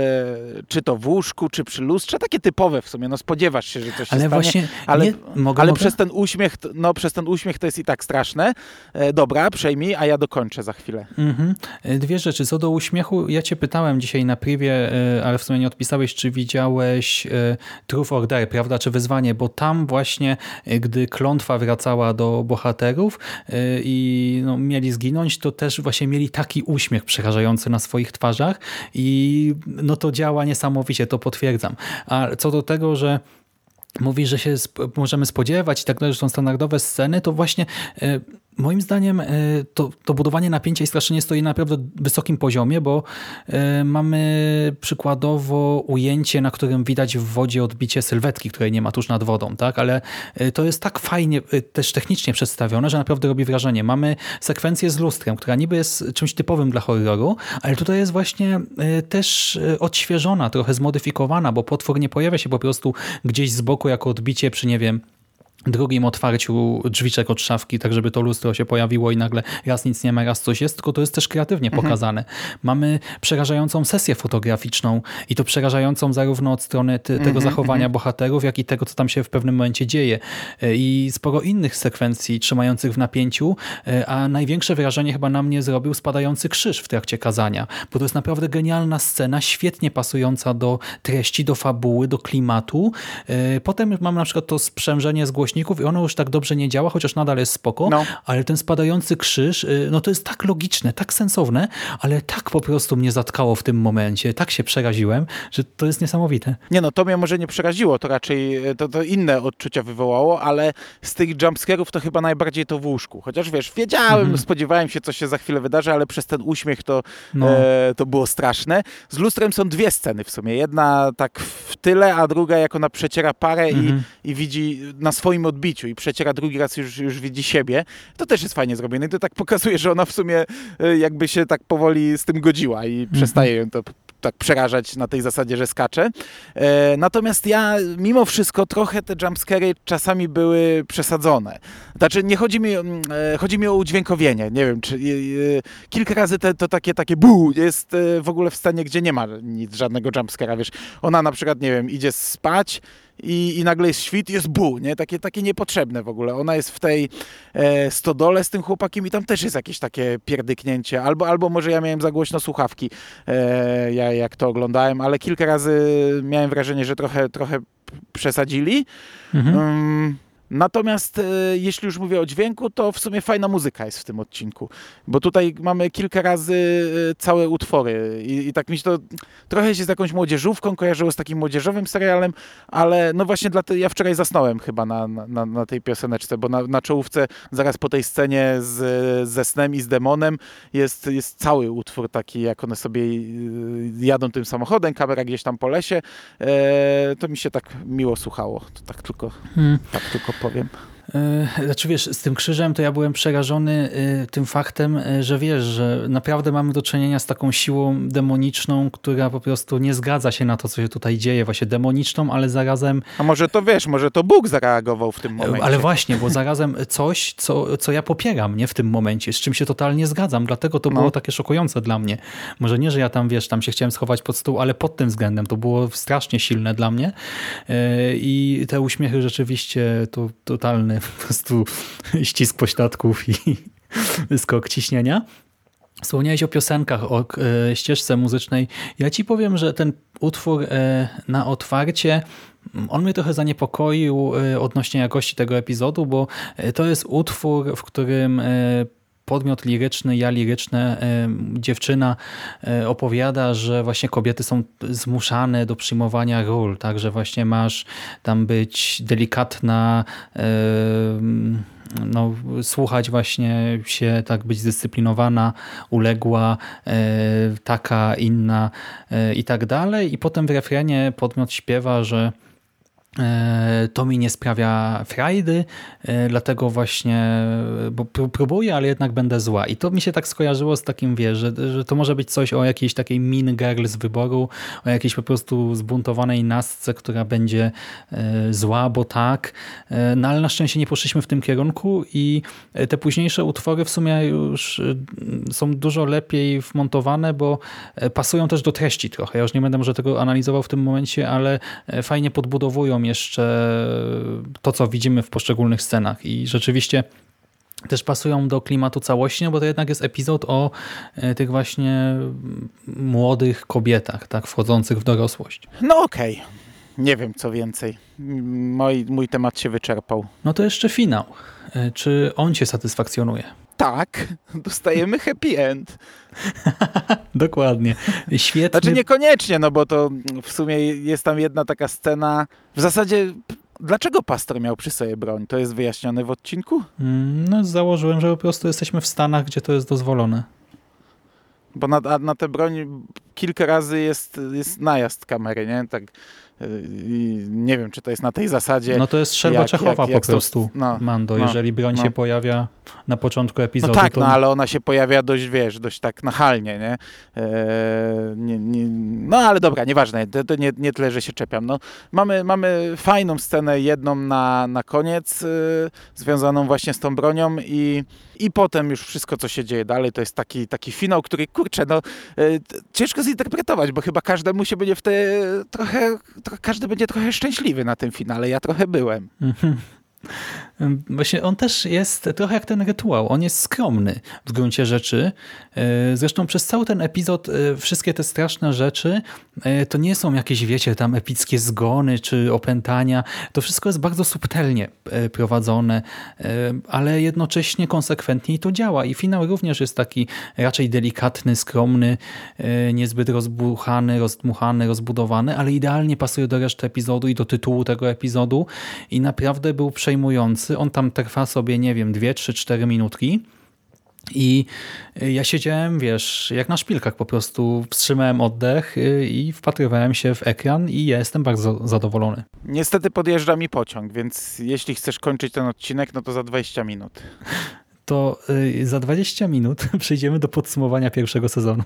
czy to w łóżku, czy przy lustrze, takie typowe w sumie, no spodziewasz się, że coś ale się właśnie stanie, ale, nie, mogę, ale mogę? przez ten uśmiech, no przez ten uśmiech to jest i tak straszne. E, dobra, przejmij, a ja dokończę za chwilę. Mhm. Dwie rzeczy, co do uśmiechu, ja cię pytałem dzisiaj na privie, ale w sumie nie odpisałeś, czy widziałeś Truth or Dare, prawda, czy wyzwanie, bo tam właśnie, gdy klątwa wracała do bohaterów i no, mieli zginąć, to też właśnie mieli taki uśmiech przerażający na swoim swoich twarzach i no to działa niesamowicie, to potwierdzam. A co do tego, że mówi, że się możemy spodziewać i tak dalej, że są standardowe sceny, to właśnie e, Moim zdaniem e, to, to budowanie napięcia i straszenie stoi na naprawdę wysokim poziomie, bo e, mamy przykładowo ujęcie, na którym widać w wodzie odbicie sylwetki, której nie ma tuż nad wodą, tak? ale e, to jest tak fajnie też technicznie przedstawione, że naprawdę robi wrażenie. Mamy sekwencję z lustrem, która niby jest czymś typowym dla horroru, ale tutaj jest właśnie też odświeżona, trochę zmodyfikowana, bo potwór nie pojawia się po prostu gdzieś z boku jako odbicie przy, nie wiem, drugim otwarciu drzwiczek od szafki, tak żeby to lustro się pojawiło i nagle raz nic nie ma, raz coś jest, tylko to jest też kreatywnie mhm. pokazane. Mamy przerażającą sesję fotograficzną i to przerażającą zarówno od strony te, tego mhm, zachowania mhm. bohaterów, jak i tego, co tam się w pewnym momencie dzieje. E, I sporo innych sekwencji trzymających w napięciu, e, a największe wrażenie chyba na mnie zrobił spadający krzyż w trakcie kazania, bo to jest naprawdę genialna scena, świetnie pasująca do treści, do fabuły, do klimatu. E, potem mam na przykład to sprzężenie z głośników i ono już tak dobrze nie działa, chociaż nadal jest spoko, No. ale ten spadający krzyż, y, no to jest tak logiczne, tak sensowne, ale tak po prostu mnie zatkało w tym momencie, tak się przeraziłem, że to jest niesamowite. Nie no, to mnie może nie przeraziło, to raczej e, to, to inne odczucia wywołało, ale z tych jumpscarów to chyba najbardziej to w łóżku. Chociaż wiesz, wiedziałem, Mhm. spodziewałem się, co się za chwilę wydarzy, ale przez ten uśmiech to, No. e, to było straszne. Z lustrem są dwie sceny w sumie. Jedna tak w tyle, a druga jak ona przeciera parę Mhm. i, i widzi na swoim odbiciu i przeciera drugi raz już, już widzi siebie. To też jest fajnie zrobione i to tak pokazuje, że ona w sumie e, jakby się tak powoli z tym godziła i przestaje ją to tak przerażać na tej zasadzie, że skacze. E, natomiast ja mimo wszystko trochę te jumpscary czasami były przesadzone. Znaczy nie chodzi mi, mm, e, chodzi mi o udźwiękowienie. Nie wiem, czy e, e, kilka razy te, to takie, takie bu jest e, w ogóle w stanie, gdzie nie ma nic, żadnego jumpscara, wiesz. Ona na przykład, nie wiem, idzie spać i, i nagle jest świt, jest bu, nie? Takie, takie niepotrzebne w ogóle. Ona jest w tej e, stodole z tym chłopakiem i tam też jest jakieś takie pierdyknięcie. Albo, albo może ja miałem za głośno słuchawki, e, ja, jak to oglądałem, ale kilka razy miałem wrażenie, że trochę, trochę przesadzili. Mhm. Mm, Natomiast e, jeśli już mówię o dźwięku, to w sumie fajna muzyka jest w tym odcinku, bo tutaj mamy kilka razy e, całe utwory i, i tak mi się to trochę się z jakąś młodzieżówką kojarzyło, z takim młodzieżowym serialem, ale no właśnie dlatego ja wczoraj zasnąłem chyba na, na, na tej pioseneczce, bo na, na czołówce zaraz po tej scenie z, ze snem i z demonem jest, jest cały utwór taki, jak one sobie e, jadą tym samochodem, kamera gdzieś tam po lesie, to mi się tak miło słuchało, to tak tylko, Hmm. tak tylko powiem. E, Znaczy wiesz, z tym krzyżem to ja byłem przerażony e, tym faktem, e, że wiesz, że naprawdę mamy do czynienia z taką siłą demoniczną, która po prostu nie zgadza się na to, co się tutaj dzieje, właśnie demoniczną, ale zarazem A może to wiesz, może to Bóg zareagował w tym momencie. Ale właśnie, bo zarazem coś, co, co ja popieram nie w tym momencie, z czym się totalnie zgadzam, dlatego to No. było takie szokujące dla mnie. Może nie, że ja tam, wiesz, tam się chciałem schować pod stół, ale pod tym względem to było strasznie silne dla mnie i te uśmiechy rzeczywiście to totalny po prostu ścisk pośladków i skok ciśnienia. Wspomniałeś o piosenkach, o e, ścieżce muzycznej. Ja ci powiem, że ten utwór e, na otwarcie, mm, on mnie trochę zaniepokoił e, odnośnie jakości tego epizodu, bo to jest utwór, w którym podmiot liryczny, ja liryczne, e, dziewczyna e, opowiada, że właśnie kobiety są zmuszane do przyjmowania ról, tak, że właśnie masz tam być delikatna, e, no, słuchać właśnie się, tak być zdyscyplinowana, uległa, taka, inna i tak dalej. I potem w refrenie podmiot śpiewa, że to mi nie sprawia frajdy, e, dlatego właśnie, bo pró- próbuję, ale jednak będę zła. I to mi się tak skojarzyło z takim, wiesz, że, że to może być coś o jakiejś takiej mean girl z wyboru, o jakiejś po prostu zbuntowanej nasce, która będzie e, zła, bo tak. E, No ale na szczęście nie poszliśmy w tym kierunku i e, te późniejsze utwory w sumie już e, są dużo lepiej wmontowane, bo e, pasują też do treści trochę. Ja już nie będę może tego analizował w tym momencie, ale e, fajnie podbudowują jeszcze to, co widzimy w poszczególnych scenach i rzeczywiście też pasują do klimatu całości, no bo to jednak jest epizod o e, tych właśnie młodych kobietach, tak, wchodzących w dorosłość. No okej. Nie wiem co więcej. Mój, mój temat się wyczerpał. No to jeszcze finał. E, Czy on cię satysfakcjonuje? Tak, dostajemy happy end. Dokładnie. Świetny. Znaczy niekoniecznie, no bo to w sumie jest tam jedna taka scena. W zasadzie, dlaczego pastor miał przy sobie broń? To jest wyjaśnione w odcinku? Mm, No, założyłem, że po prostu jesteśmy w Stanach, gdzie to jest dozwolone. Bo na, na tę broń kilka razy jest, jest najazd kamery, nie? Tak, i nie wiem, czy to jest na tej zasadzie. No to jest strzelba jak- Czechowa jak- jak po prostu, no, Mando. no, Jeżeli broń no. się pojawia na początku No epizodu, tak, to... no ale ona się pojawia dość, wiesz, dość tak nachalnie, nie? Eee, nie, nie no ale dobra, nieważne, to, to nie, nie tyle, że się czepiam. No, mamy, mamy fajną scenę, jedną na, na koniec, yy, związaną właśnie z tą bronią i, i potem już wszystko, co się dzieje dalej, to jest taki, taki finał, który, kurczę, no t- ciężko zinterpretować, bo chyba każdemu się będzie w te trochę, trochę, każdy będzie trochę szczęśliwy na tym finale, ja trochę byłem. Właśnie on też jest trochę jak ten rytuał. On jest skromny w gruncie rzeczy. E, zresztą przez cały ten epizod e, wszystkie te straszne rzeczy e, to nie są jakieś, wiecie, tam epickie zgony czy opętania. To wszystko jest bardzo subtelnie prowadzone, ale jednocześnie konsekwentnie i to działa. I finał również jest taki raczej delikatny, skromny, niezbyt rozbuchany, rozdmuchany, rozbudowany, ale idealnie pasuje do reszty epizodu i do tytułu tego epizodu i naprawdę był przejmujący. On tam trwa sobie, nie wiem, dwie, trzy, cztery minutki. I ja siedziałem, wiesz, jak na szpilkach po prostu wstrzymałem oddech y, i wpatrywałem się w ekran i ja jestem bardzo zadowolony. Niestety podjeżdża mi pociąg, więc jeśli chcesz kończyć ten odcinek, no to za 20 minut. To y, za 20 minut przejdziemy do podsumowania pierwszego sezonu.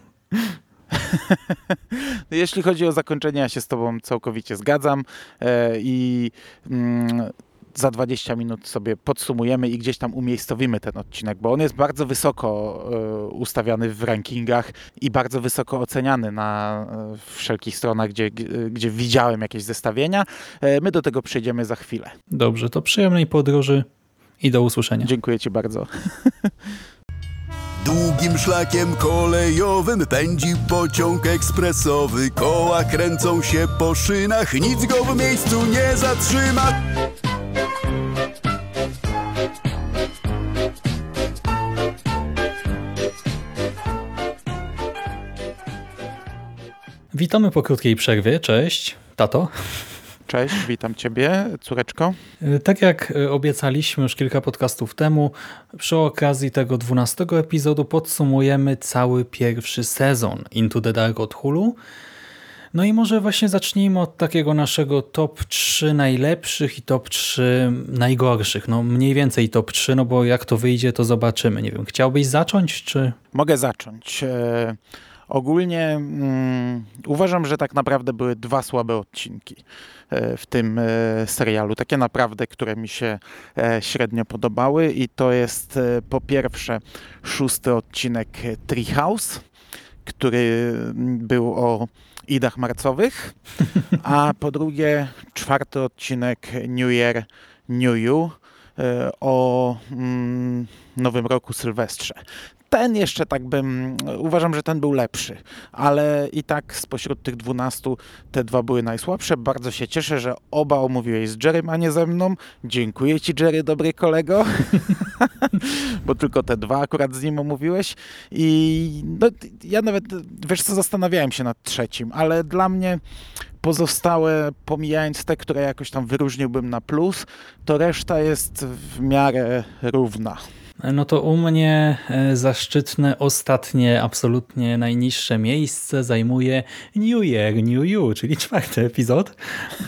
Jeśli chodzi o zakończenie, ja się z Tobą całkowicie zgadzam e, i mm, za 20 minut sobie podsumujemy i gdzieś tam umiejscowimy ten odcinek, bo on jest bardzo wysoko e, ustawiany w rankingach i bardzo wysoko oceniany na e, wszelkich stronach, gdzie, gdzie widziałem jakieś zestawienia. My do tego przejdziemy za chwilę. Dobrze, to przyjemnej podróży i do usłyszenia. Dziękuję Ci bardzo. Długim szlakiem kolejowym pędzi pociąg ekspresowy. Koła kręcą się po szynach, nic go w miejscu nie zatrzyma. Witamy po krótkiej przerwie. Cześć, tato. Cześć, witam Ciebie, córeczko. E, tak jak e, obiecaliśmy już kilka podcastów temu, przy okazji tego dwunastego epizodu podsumujemy cały pierwszy sezon Into the Dark od Hulu. No i może właśnie zacznijmy od takiego naszego top 3 najlepszych i top 3 najgorszych. No mniej więcej top 3, no bo jak to wyjdzie, to zobaczymy. Nie wiem, chciałbyś zacząć, czy... Mogę zacząć. Ogólnie mm, uważam, że tak naprawdę były dwa słabe odcinki e, w tym e, serialu. Takie naprawdę, które mi się e, średnio podobały i to jest po pierwsze szósty odcinek Treehouse, który był o idach marcowych, a po drugie czwarty odcinek New Year, New You o mm, Nowym Roku Sylwestrze ten jeszcze tak bym, uważam, że ten był lepszy, ale i tak spośród tych dwunastu te dwa były najsłabsze. Bardzo się cieszę, że oba omówiłeś z Jerrym, a nie ze mną. Dziękuję Ci, Jerry, dobry kolego, bo tylko te dwa akurat z nim omówiłeś i no, ja nawet, wiesz co, zastanawiałem się nad trzecim, ale dla mnie pozostałe, pomijając te, które jakoś tam wyróżniłbym na plus, to reszta jest w miarę równa. No to u mnie e, zaszczytne, ostatnie, absolutnie najniższe miejsce zajmuje New Year, New You, czyli czwarty epizod.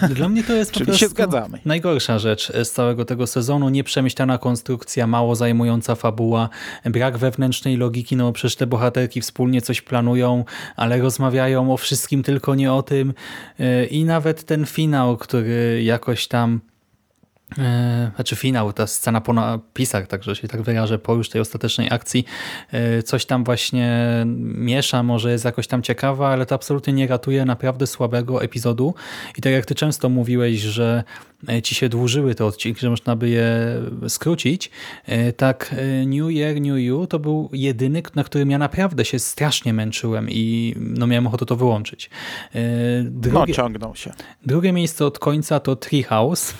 Dla mnie to jest po prostu najgorsza rzecz z całego tego sezonu. Nieprzemyślana konstrukcja, mało zajmująca fabuła, brak wewnętrznej logiki, no przecież te bohaterki wspólnie coś planują, ale rozmawiają o wszystkim, tylko nie o tym. E, I nawet ten finał, który jakoś tam E, znaczy finał, ta scena po napisach, także się tak wyrażę, po już tej ostatecznej akcji, e, coś tam właśnie miesza, może jest jakoś tam ciekawa, ale to absolutnie nie ratuje naprawdę słabego epizodu. I tak jak ty często mówiłeś, że E, ci się dłużyły te odcinki, że można by je skrócić. E, tak e, New Year, New You to był jedyny, na którym ja naprawdę się strasznie męczyłem i no miałem ochotę to wyłączyć. Drugie, no ciągnął się. Drugie miejsce od końca to Treehouse.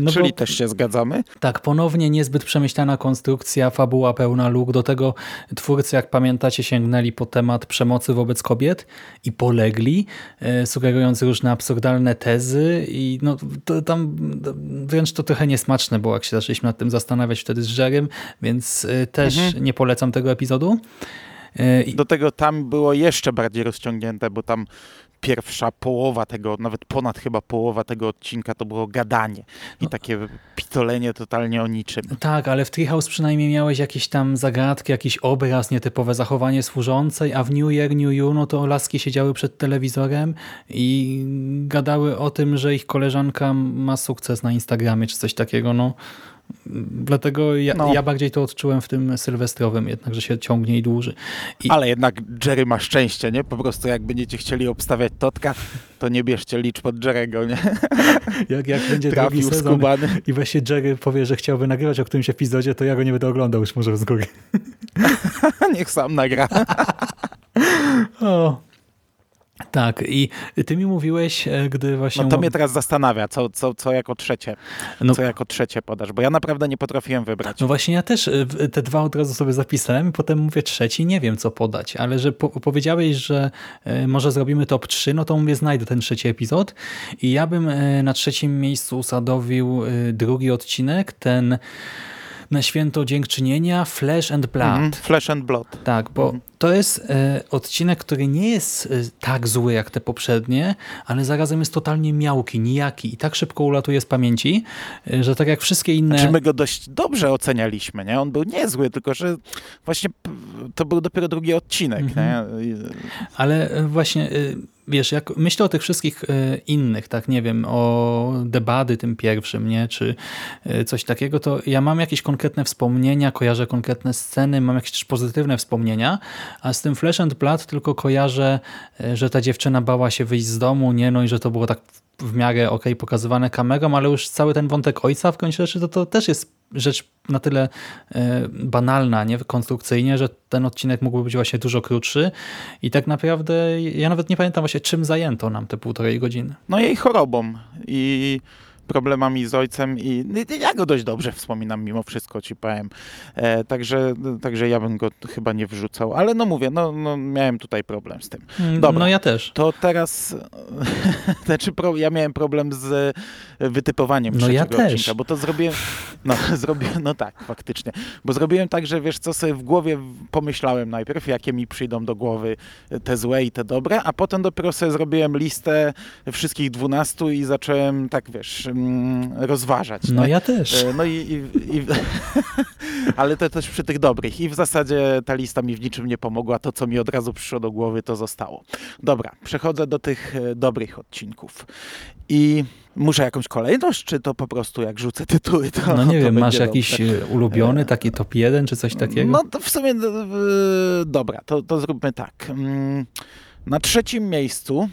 no Czyli bo, też się zgadzamy? Tak, ponownie niezbyt przemyślana konstrukcja, fabuła pełna luk. Do tego twórcy, jak pamiętacie, sięgnęli po temat przemocy wobec kobiet i polegli, sugerując różne absurdalne tezy i no no, to tam wręcz to trochę niesmaczne było, jak się zaczęliśmy nad tym zastanawiać wtedy z Żerym, więc y, też mhm. nie polecam tego epizodu. Y, Do tego tam było jeszcze bardziej rozciągnięte, bo tam pierwsza połowa tego, nawet ponad chyba połowa tego odcinka to było gadanie i takie pitolenie totalnie o niczym. Tak, ale w Treehouse przynajmniej miałeś jakieś tam zagadki, jakiś obraz, nietypowe zachowanie służącej, a w New Year, New You, no to laski siedziały przed telewizorem i gadały o tym, że ich koleżanka ma sukces na Instagramie czy coś takiego, no Dlatego ja, No. ja bardziej to odczułem w tym sylwestrowym, jednak, że się ciągnie i dłuży. I, Ale jednak Jerry ma szczęście, nie? Po prostu jak będziecie chcieli obstawiać Totka, to nie bierzcie liczb od Jerego, nie? jak, jak będzie drugi Trafił sezon skubany. i właśnie Jerry powie, że chciałby nagrywać o którymś epizodzie, to ja go nie będę oglądał już może z góry. Niech sam nagra. O. Tak, i ty mi mówiłeś, e, gdy właśnie... No to mnie teraz zastanawia, co, co, co jako trzecie, No- co jako trzecie podasz, bo ja naprawdę nie potrafiłem wybrać. No właśnie ja też e, te dwa od razu sobie zapisałem i potem mówię trzeci, nie wiem co podać, ale że po powiedziałeś, że e, może zrobimy top 3, no to mówię znajdę ten trzeci epizod i ja bym na trzecim miejscu usadowił drugi odcinek, ten na święto dziękczynienia Flesh and Blood. Mhm. Flesh and Blood. Tak, bo to jest e, odcinek, który nie jest e, tak zły jak te poprzednie, ale zarazem jest totalnie miałki, nijaki i tak szybko ulatuje z pamięci, e, że tak jak wszystkie inne... Czy my go dość dobrze ocenialiśmy, nie? On był niezły, tylko że właśnie to był dopiero drugi odcinek, Mhm. nie? I- Ale e, właśnie, e, wiesz, jak myślę o tych wszystkich e, innych, tak, nie wiem, o debady tym pierwszym, nie, czy e, coś takiego, to ja mam jakieś konkretne wspomnienia, kojarzę konkretne sceny, mam jakieś też pozytywne wspomnienia, a z tym Flesh and Blood tylko kojarzę, e, że ta dziewczyna bała się wyjść z domu, nie, no i że to było tak w miarę okej pokazywane kamerą, ale już cały ten wątek ojca w końcu rzeczy, to, to też jest rzecz na tyle e, banalna, nie, konstrukcyjnie, że ten odcinek mógłby być właśnie dużo krótszy. I tak naprawdę ja nawet nie pamiętam właśnie czym zajęto nam te półtorej godziny. No jej chorobą. I problemami z ojcem i ja go dość dobrze wspominam mimo wszystko, ci powiem. E, także, także ja bym go chyba nie wrzucał, ale no mówię, no, no miałem tutaj problem z tym. Dobra. No ja też. To teraz, znaczy pro, ja miałem problem z wytypowaniem No ja trzeciego też. odcinka, bo to zrobiłem, no zrobiłem, no tak, faktycznie, bo zrobiłem tak, że wiesz co, sobie w głowie pomyślałem najpierw, jakie mi przyjdą do głowy te złe i te dobre, a potem dopiero sobie zrobiłem listę wszystkich dwunastu i zacząłem tak, wiesz, mm, rozważać. No nie? ja też. E, No i, i, i ale to też przy tych dobrych. I w zasadzie ta lista mi w niczym nie pomogła. To, co mi od razu przyszło do głowy, to zostało. Dobra, przechodzę do tych e, dobrych odcinków. I muszę jakąś kolejność, czy to po prostu jak rzucę tytuły, to No to nie wiem, masz jakiś dobrze? e, ulubiony, taki top 1 czy coś takiego? No to w sumie, dobra, to, to zróbmy tak. Mm, Na trzecim miejscu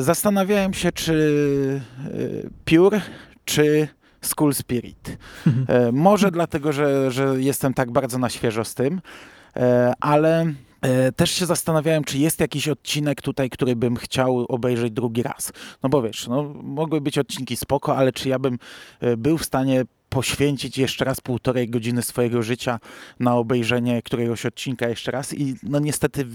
zastanawiałem się, czy e, Pure, czy School Spirit. E, Może dlatego, że, że jestem tak bardzo na świeżo z tym, e, ale e, też się zastanawiałem, czy jest jakiś odcinek tutaj, który bym chciał obejrzeć drugi raz. No bo wiesz, no, mogły być odcinki spoko, ale czy ja bym e, był w stanie poświęcić jeszcze raz półtorej godziny swojego życia na obejrzenie któregoś odcinka jeszcze raz i no niestety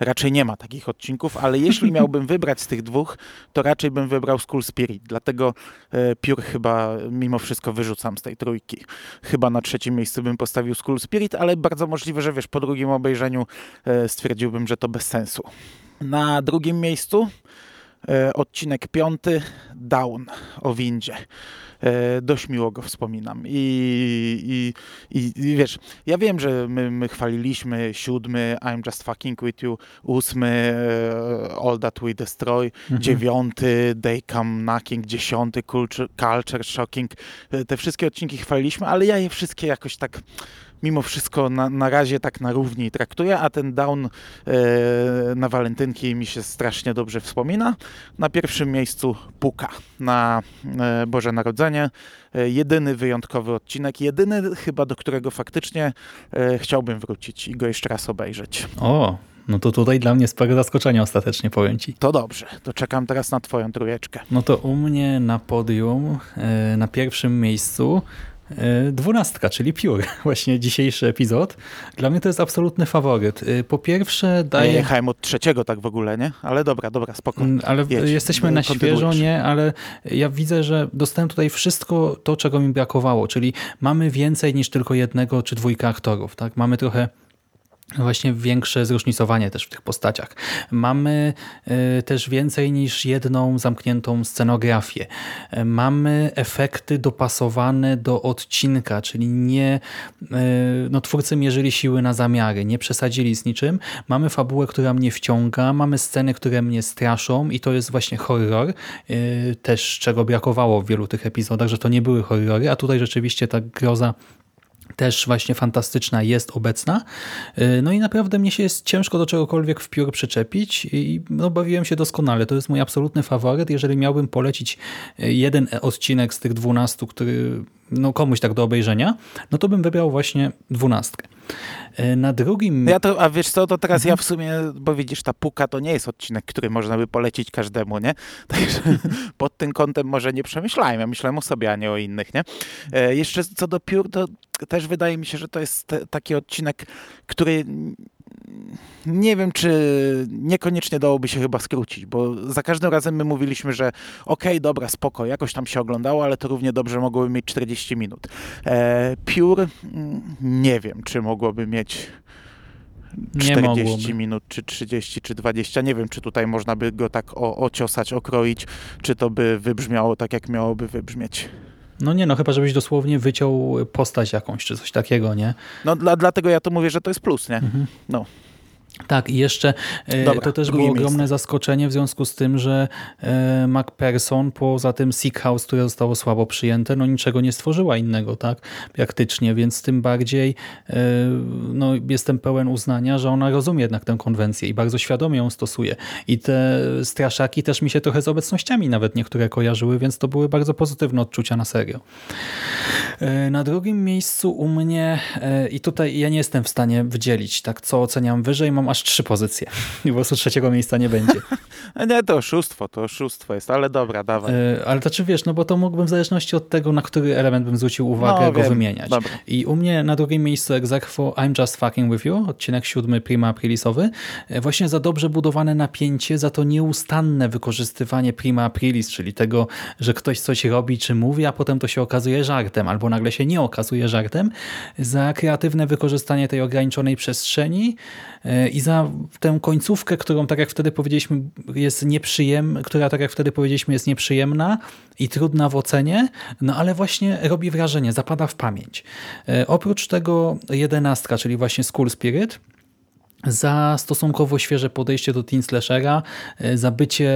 raczej nie ma takich odcinków, ale jeśli miałbym wybrać z tych dwóch, to raczej bym wybrał School Spirit, dlatego e, Pure chyba mimo wszystko wyrzucam z tej trójki. Chyba na trzecim miejscu bym postawił School Spirit, ale bardzo możliwe, że wiesz, po drugim obejrzeniu e, stwierdziłbym, że to bez sensu. Na drugim miejscu odcinek piąty, Down o windzie. E, dość miło go wspominam. I, i, i, i wiesz, ja wiem, że my, my chwaliliśmy siódmy, I'm just fucking with you, ósmy, e, All That We Destroy, dziewiąty, They Come Knocking, dziesiąty, Culture, culture Shocking. E, Te wszystkie odcinki chwaliliśmy, ale ja je wszystkie jakoś tak mimo wszystko na, na razie tak na równi traktuję, a ten down e, na walentynki mi się strasznie dobrze wspomina. Na pierwszym miejscu Puka na e, Boże Narodzenie. E, jedyny wyjątkowy odcinek, jedyny chyba, do którego faktycznie e, chciałbym wrócić i go jeszcze raz obejrzeć. O, no to tutaj dla mnie spore zaskoczenie ostatecznie, powiem ci. To dobrze, to czekam teraz na twoją trójeczkę. No to u mnie na podium, e, na pierwszym miejscu dwunastka, czyli Pure, właśnie dzisiejszy epizod. Dla mnie to jest absolutny faworyt. E, Po pierwsze Ja daje... jechałem od trzeciego tak w ogóle, nie? Ale dobra, dobra, spoko. Mm, Ale Jedź, jesteśmy na kontynuujesz. świeżo, nie? Ale ja widzę, że dostałem tutaj wszystko to, czego mi brakowało, czyli mamy więcej niż tylko jednego czy dwójkę aktorów, tak? Mamy trochę właśnie większe zróżnicowanie też w tych postaciach. Mamy y, też więcej niż jedną zamkniętą scenografię. Y, mamy efekty dopasowane do odcinka, czyli nie y, no, twórcy mierzyli siły na zamiary, nie przesadzili z niczym. Mamy fabułę, która mnie wciąga, mamy sceny, które mnie straszą i to jest właśnie horror, też czego brakowało w wielu tych epizodach, że to nie były horrory, a tutaj rzeczywiście ta groza też właśnie fantastyczna jest obecna. Y, no i naprawdę mnie się jest ciężko do czegokolwiek w piór przyczepić i no, bawiłem się doskonale. To jest mój absolutny faworyt. Jeżeli miałbym polecić y, jeden odcinek z tych dwunastu, który no, komuś tak do obejrzenia, no to bym wybrał właśnie dwunastkę. Y, na drugim... Ja to, a wiesz co, to teraz mhm. ja w sumie, bo widzisz, ta puka to nie jest odcinek, który można by polecić każdemu, nie? Także pod tym kątem może nie przemyślałem. Ja myślałem o sobie, a nie o innych, nie? Jeszcze co do piór, to też wydaje mi się, że to jest taki odcinek, który nie wiem, czy niekoniecznie dałoby się chyba skrócić, bo za każdym razem my mówiliśmy, że okej, okay, dobra, spoko, jakoś tam się oglądało, ale to równie dobrze mogłoby mieć 40 minut. E, Pure, mm, nie wiem, czy mogłoby mieć 40 minut, czy 30, czy 20. Nie wiem, czy tutaj można by go tak o, ociosać, okroić, czy to by wybrzmiało tak, jak miałoby wybrzmieć. No nie, no chyba żebyś dosłownie wyciął postać jakąś, czy coś takiego, nie? No dla, dlatego ja to mówię, że to jest plus, nie? Mhm. No. Tak, i jeszcze e, Dobra, to też było ogromne miejsce. zaskoczenie w związku z tym, że e, MacPherson poza tym Sick House, które zostało słabo przyjęte, no niczego nie stworzyła innego, tak, praktycznie, więc tym bardziej e, no, jestem pełen uznania, że ona rozumie jednak tę konwencję i bardzo świadomie ją stosuje. I te straszaki też mi się trochę z obecnościami nawet niektóre kojarzyły, więc to były bardzo pozytywne odczucia na serio. Na drugim miejscu u mnie, i tutaj ja nie jestem w stanie wydzielić, tak, co oceniam wyżej, mam aż trzy pozycje i po prostu trzeciego miejsca nie będzie. nie, to oszustwo, to oszustwo jest, ale dobra, dawaj. Yy, ale to czy wiesz, no bo to mógłbym w zależności od tego, na który element bym zwrócił uwagę, no, go wiem. wymieniać. Dobra. I u mnie na drugim miejscu egzekwo I'm Just Fucking With You, odcinek siódmy Prima Aprilisowy. E, właśnie za dobrze budowane napięcie, za to nieustanne wykorzystywanie Prima Aprilis, czyli tego, że ktoś coś robi czy mówi, a potem to się okazuje żartem, albo nagle się nie okazuje żartem. Za kreatywne wykorzystanie tej ograniczonej przestrzeni e, i za tę końcówkę, którą tak jak wtedy powiedzieliśmy jest nieprzyjemna, która tak jak wtedy powiedzieliśmy jest nieprzyjemna i trudna w ocenie, no ale właśnie robi wrażenie, zapada w pamięć. E, oprócz tego jedenastka, czyli właśnie School Spirit, za stosunkowo świeże podejście do teen slashera, e, za bycie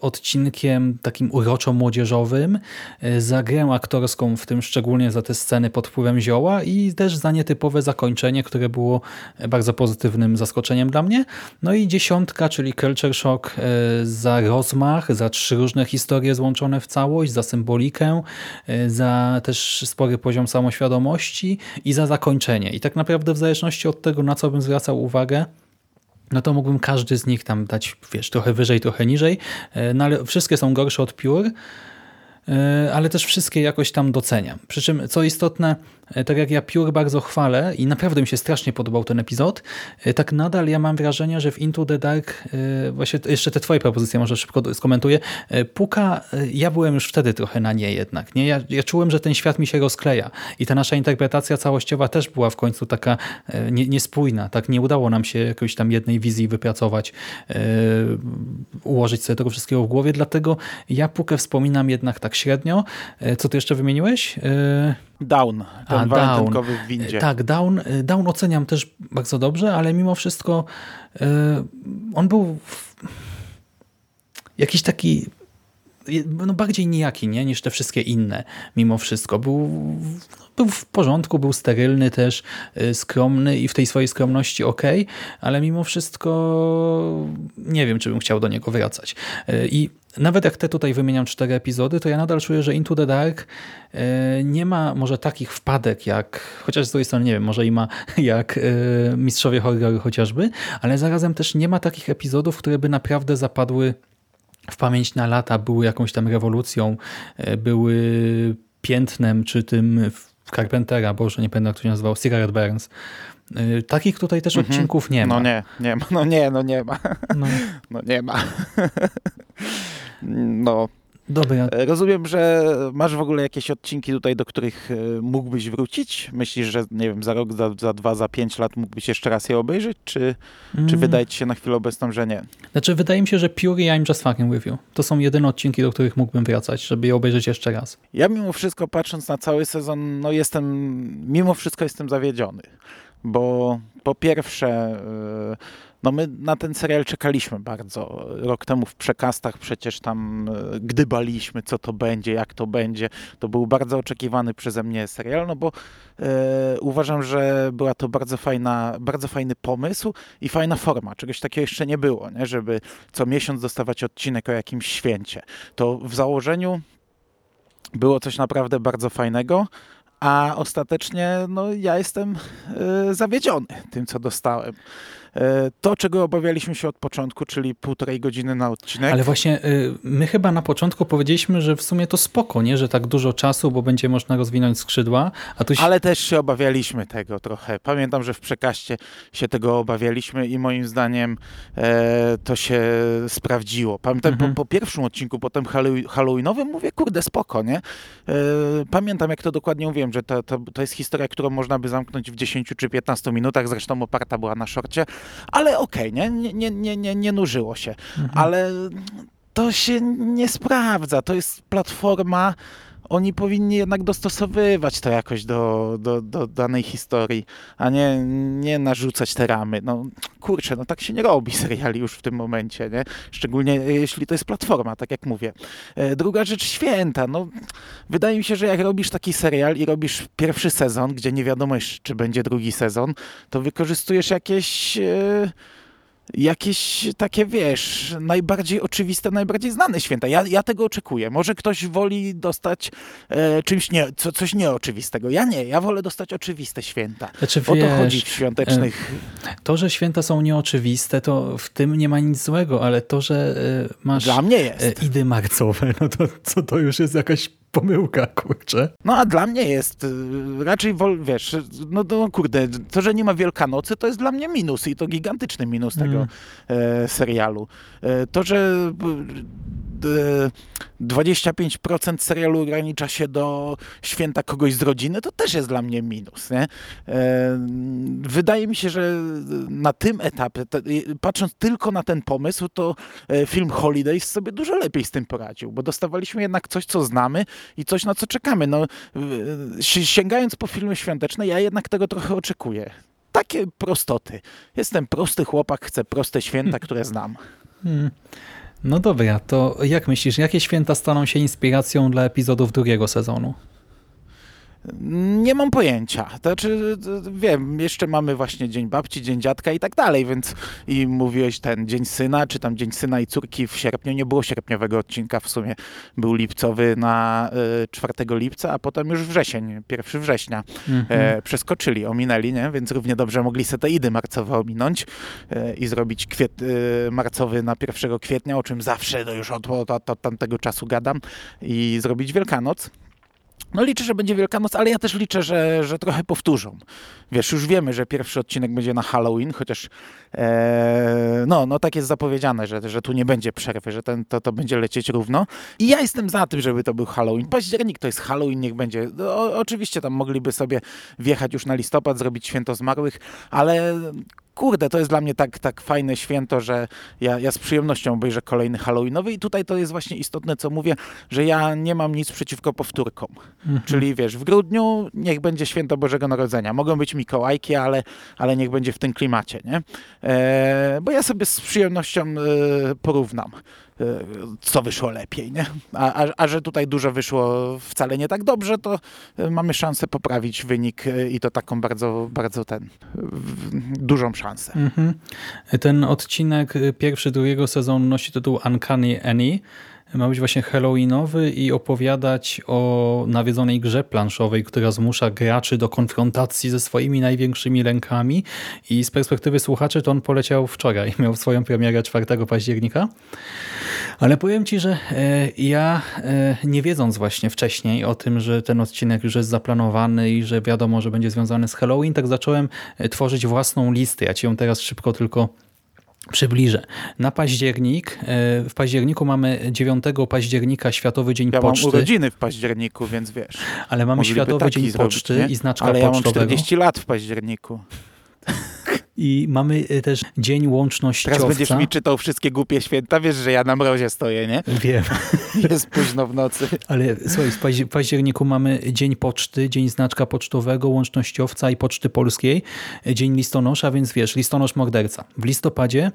odcinkiem takim uroczo-młodzieżowym, e, za grę aktorską, w tym szczególnie za te sceny pod wpływem zioła i też za nietypowe zakończenie, które było bardzo pozytywnym zaskoczeniem dla mnie. No i dziesiątka, czyli Culture Shock e, za rozmach, za trzy różne historie złączone w całość, za symbolikę, za też spory poziom samoświadomości i za zakończenie. I tak naprawdę w zależności od tego, na co bym zwracał uwagę, no to mógłbym każdy z nich tam dać, wiesz, trochę wyżej, trochę niżej, e, no ale wszystkie są gorsze od Pure, ale też wszystkie jakoś tam doceniam. Przy czym, co istotne, tak jak ja Pure bardzo chwalę i naprawdę mi się strasznie podobał ten epizod, e, tak nadal ja mam wrażenie, że w Into the Dark, e, właśnie jeszcze te twoje propozycje może szybko skomentuję, Puka, ja byłem już wtedy trochę na nie jednak. Nie? Ja, ja czułem, że ten świat mi się rozkleja i ta nasza interpretacja całościowa też była w końcu taka nie, niespójna. Tak nie udało nam się jakiejś tam jednej wizji wypracować, ułożyć sobie tego wszystkiego w głowie, dlatego ja Pukę wspominam jednak tak średnio. Co ty jeszcze wymieniłeś? Down, A, down. w windzie. Tak, down, y, down oceniam też bardzo dobrze, ale mimo wszystko yy, on był jakiś taki no bardziej nijaki nie, niż te wszystkie inne mimo wszystko. Był, był w porządku, był sterylny też, skromny i w tej swojej skromności ok, ale mimo wszystko nie wiem, czy bym chciał do niego wracać. I nawet jak te tutaj wymieniam cztery epizody, to ja nadal czuję, że Into the Dark e, nie ma może takich wpadek jak, chociaż z drugiej strony nie wiem, może i ma jak e, Mistrzowie Horroru chociażby, ale zarazem też nie ma takich epizodów, które by naprawdę zapadły w pamięć na lata, były jakąś tam rewolucją, e, były piętnem, czy tym Carpentera, Boże, nie pamiętam jak to się nazywał, Cigarette Burns. Takich tutaj też mhm. odcinków nie ma. No nie, nie ma, no nie, no nie ma. No, no nie ma. No. Dobra, E, Rozumiem, że masz w ogóle jakieś odcinki tutaj, do których e, mógłbyś wrócić? Myślisz, że nie wiem, za rok, za, za dwa, za pięć lat mógłbyś jeszcze raz je obejrzeć? Czy, czy Mm. wydaje ci się na chwilę obecną, że nie? Znaczy, wydaje mi się, że Pure i I'm Just Fucking With You to są jedyne odcinki, do których mógłbym wracać, żeby je obejrzeć jeszcze raz. Ja mimo wszystko patrząc na cały sezon, no jestem, mimo wszystko jestem zawiedziony, bo po pierwsze, e, no my na ten serial czekaliśmy bardzo. Rok temu w przekastach przecież tam e, gdybaliśmy, co to będzie, jak to będzie. To był bardzo oczekiwany przeze mnie serial, no bo e, uważam, że była to bardzo fajna, bardzo fajny pomysł i fajna forma. Czegoś takiego jeszcze nie było, nie? żeby co miesiąc dostawać odcinek o jakimś święcie. To w założeniu było coś naprawdę bardzo fajnego, a ostatecznie no, ja jestem e, zawiedziony tym, co dostałem. E, to, czego obawialiśmy się od początku, czyli półtorej godziny na odcinek. Ale właśnie y, my chyba na początku powiedzieliśmy, że w sumie to spoko, nie? że tak dużo czasu, bo będzie można rozwinąć skrzydła, a tu się... Ale też się obawialiśmy tego trochę. Pamiętam, że w przekaście się tego obawialiśmy i moim zdaniem e, to się sprawdziło. Pamiętam Mhm. po, po pierwszym odcinku, potem Hallow- Halloweenowym, mówię, kurde, spoko, nie? E, pamiętam, jak to dokładnie mówiłem, że to, to, to jest historia, którą można by zamknąć w 10 czy 15 minutach, zresztą oparta była na szorcie, ale okej, nie? Nie, nie, nie, nie, nie nużyło się. Ale to się nie sprawdza. To jest platforma. Oni powinni jednak dostosowywać to jakoś do, do, do danej historii, a nie, nie narzucać te ramy. No kurczę, no tak się nie robi seriali już w tym momencie, nie? Szczególnie e, jeśli to jest platforma, tak jak mówię. E, Druga rzecz, święta. No, wydaje mi się, że jak robisz taki serial i robisz pierwszy sezon, gdzie nie wiadomo czy będzie drugi sezon, to wykorzystujesz jakieś... E, jakieś takie, wiesz, najbardziej oczywiste, najbardziej znane święta. Ja, ja tego oczekuję. Może ktoś woli dostać e, czymś nie, co, coś nieoczywistego. Ja nie, ja wolę dostać oczywiste święta. Znaczy, O to wiesz, chodzi w świątecznych... To, że święta są nieoczywiste, to w tym nie ma nic złego, ale to, że y, masz Dla mnie jest. y, idy marcowe, no to co to już jest jakaś pomyłka, kurczę. No a dla mnie jest y, raczej, wiesz, no, no kurde, to, że nie ma Wielkanocy, to jest dla mnie minus i to gigantyczny minus tego e, serialu. E, to, że 25% serialu ogranicza się do święta kogoś z rodziny, to też jest dla mnie minus. Nie? E, wydaje mi się, że na tym etapie, patrząc tylko na ten pomysł, to e, film Holidays sobie dużo lepiej z tym poradził, bo dostawaliśmy jednak coś, co znamy i coś, na co czekamy. No, sięgając po filmy świąteczne, ja jednak tego trochę oczekuję. Takie prostoty. Jestem prosty chłopak, chcę proste święta, które znam. Hmm. No dobra, to jak myślisz, jakie święta staną się inspiracją dla epizodów drugiego sezonu? Nie mam pojęcia. To znaczy, wiem, jeszcze mamy właśnie Dzień Babci, Dzień Dziadka i tak dalej, więc i mówiłeś ten Dzień Syna, czy tam Dzień Syna i Córki w sierpniu. Nie było sierpniowego odcinka, w sumie był lipcowy na y, 4 lipca, a potem już wrzesień, 1 września. Mhm. E, przeskoczyli, ominęli, nie? więc równie dobrze mogli sobie te idy marcowe ominąć e, i zrobić kwiet, e, marcowy na 1 kwietnia, o czym zawsze no już od, od, od, od tamtego czasu gadam, i zrobić Wielkanoc. No liczę, że będzie Wielkanoc, ale ja też liczę, że, że trochę powtórzą. Wiesz, już wiemy, że pierwszy odcinek będzie na Halloween, chociaż e, no, no tak jest zapowiedziane, że, że tu nie będzie przerwy, że ten, to, to będzie lecieć równo. I ja jestem za tym, żeby to był Halloween. Październik to jest Halloween, niech będzie. No, o, oczywiście tam mogliby sobie wjechać już na listopad, zrobić święto zmarłych, ale kurde, to jest dla mnie tak, tak fajne święto, że ja, ja z przyjemnością obejrzę kolejny Halloweenowy i tutaj to jest właśnie istotne, co mówię, że ja nie mam nic przeciwko powtórkom. Mhm. Czyli wiesz, w grudniu niech będzie święto Bożego Narodzenia. Mogą być Mikołajki, ale, ale niech będzie w tym klimacie, nie? E, bo ja sobie z przyjemnością e, porównam, co wyszło lepiej, nie? A, a, a że tutaj dużo wyszło wcale nie tak dobrze, to e, mamy szansę poprawić wynik e, i to taką bardzo, bardzo ten, dużą szansę. Mhm. Ten odcinek y, pierwszy drugiego sezonu nosi tytuł Uncanny Annie. Ma być właśnie halloweenowy i opowiadać o nawiedzonej grze planszowej, która zmusza graczy do konfrontacji ze swoimi największymi lękami. I z perspektywy słuchaczy to on poleciał wczoraj. Miał swoją premierę 4 października. Ale powiem Ci, że e, ja e, nie wiedząc właśnie wcześniej o tym, że ten odcinek już jest zaplanowany i że wiadomo, że będzie związany z Halloween, tak zacząłem e, tworzyć własną listę. Ja Ci ją teraz szybko tylko Przybliżę. Na październik, e, w październiku mamy 9 października Światowy Dzień Ja mam Poczty, urodziny w październiku, więc wiesz. ale mamy Światowy Dzień zrobić, Poczty nie? i znaczka Ale ja mam pocztowego. 40 lat w październiku. I mamy e, też Dzień Łącznościowca. Teraz będziesz mi czytał wszystkie głupie święta, wiesz, że ja na mrozie stoję, nie? Wiem, Jest późno w nocy. ale słuchaj, w paź- październiku mamy Dzień Poczty, Dzień Znaczka Pocztowego, Łącznościowca i Poczty Polskiej, Dzień Listonosza, więc wiesz, listonosz morderca. W listopadzie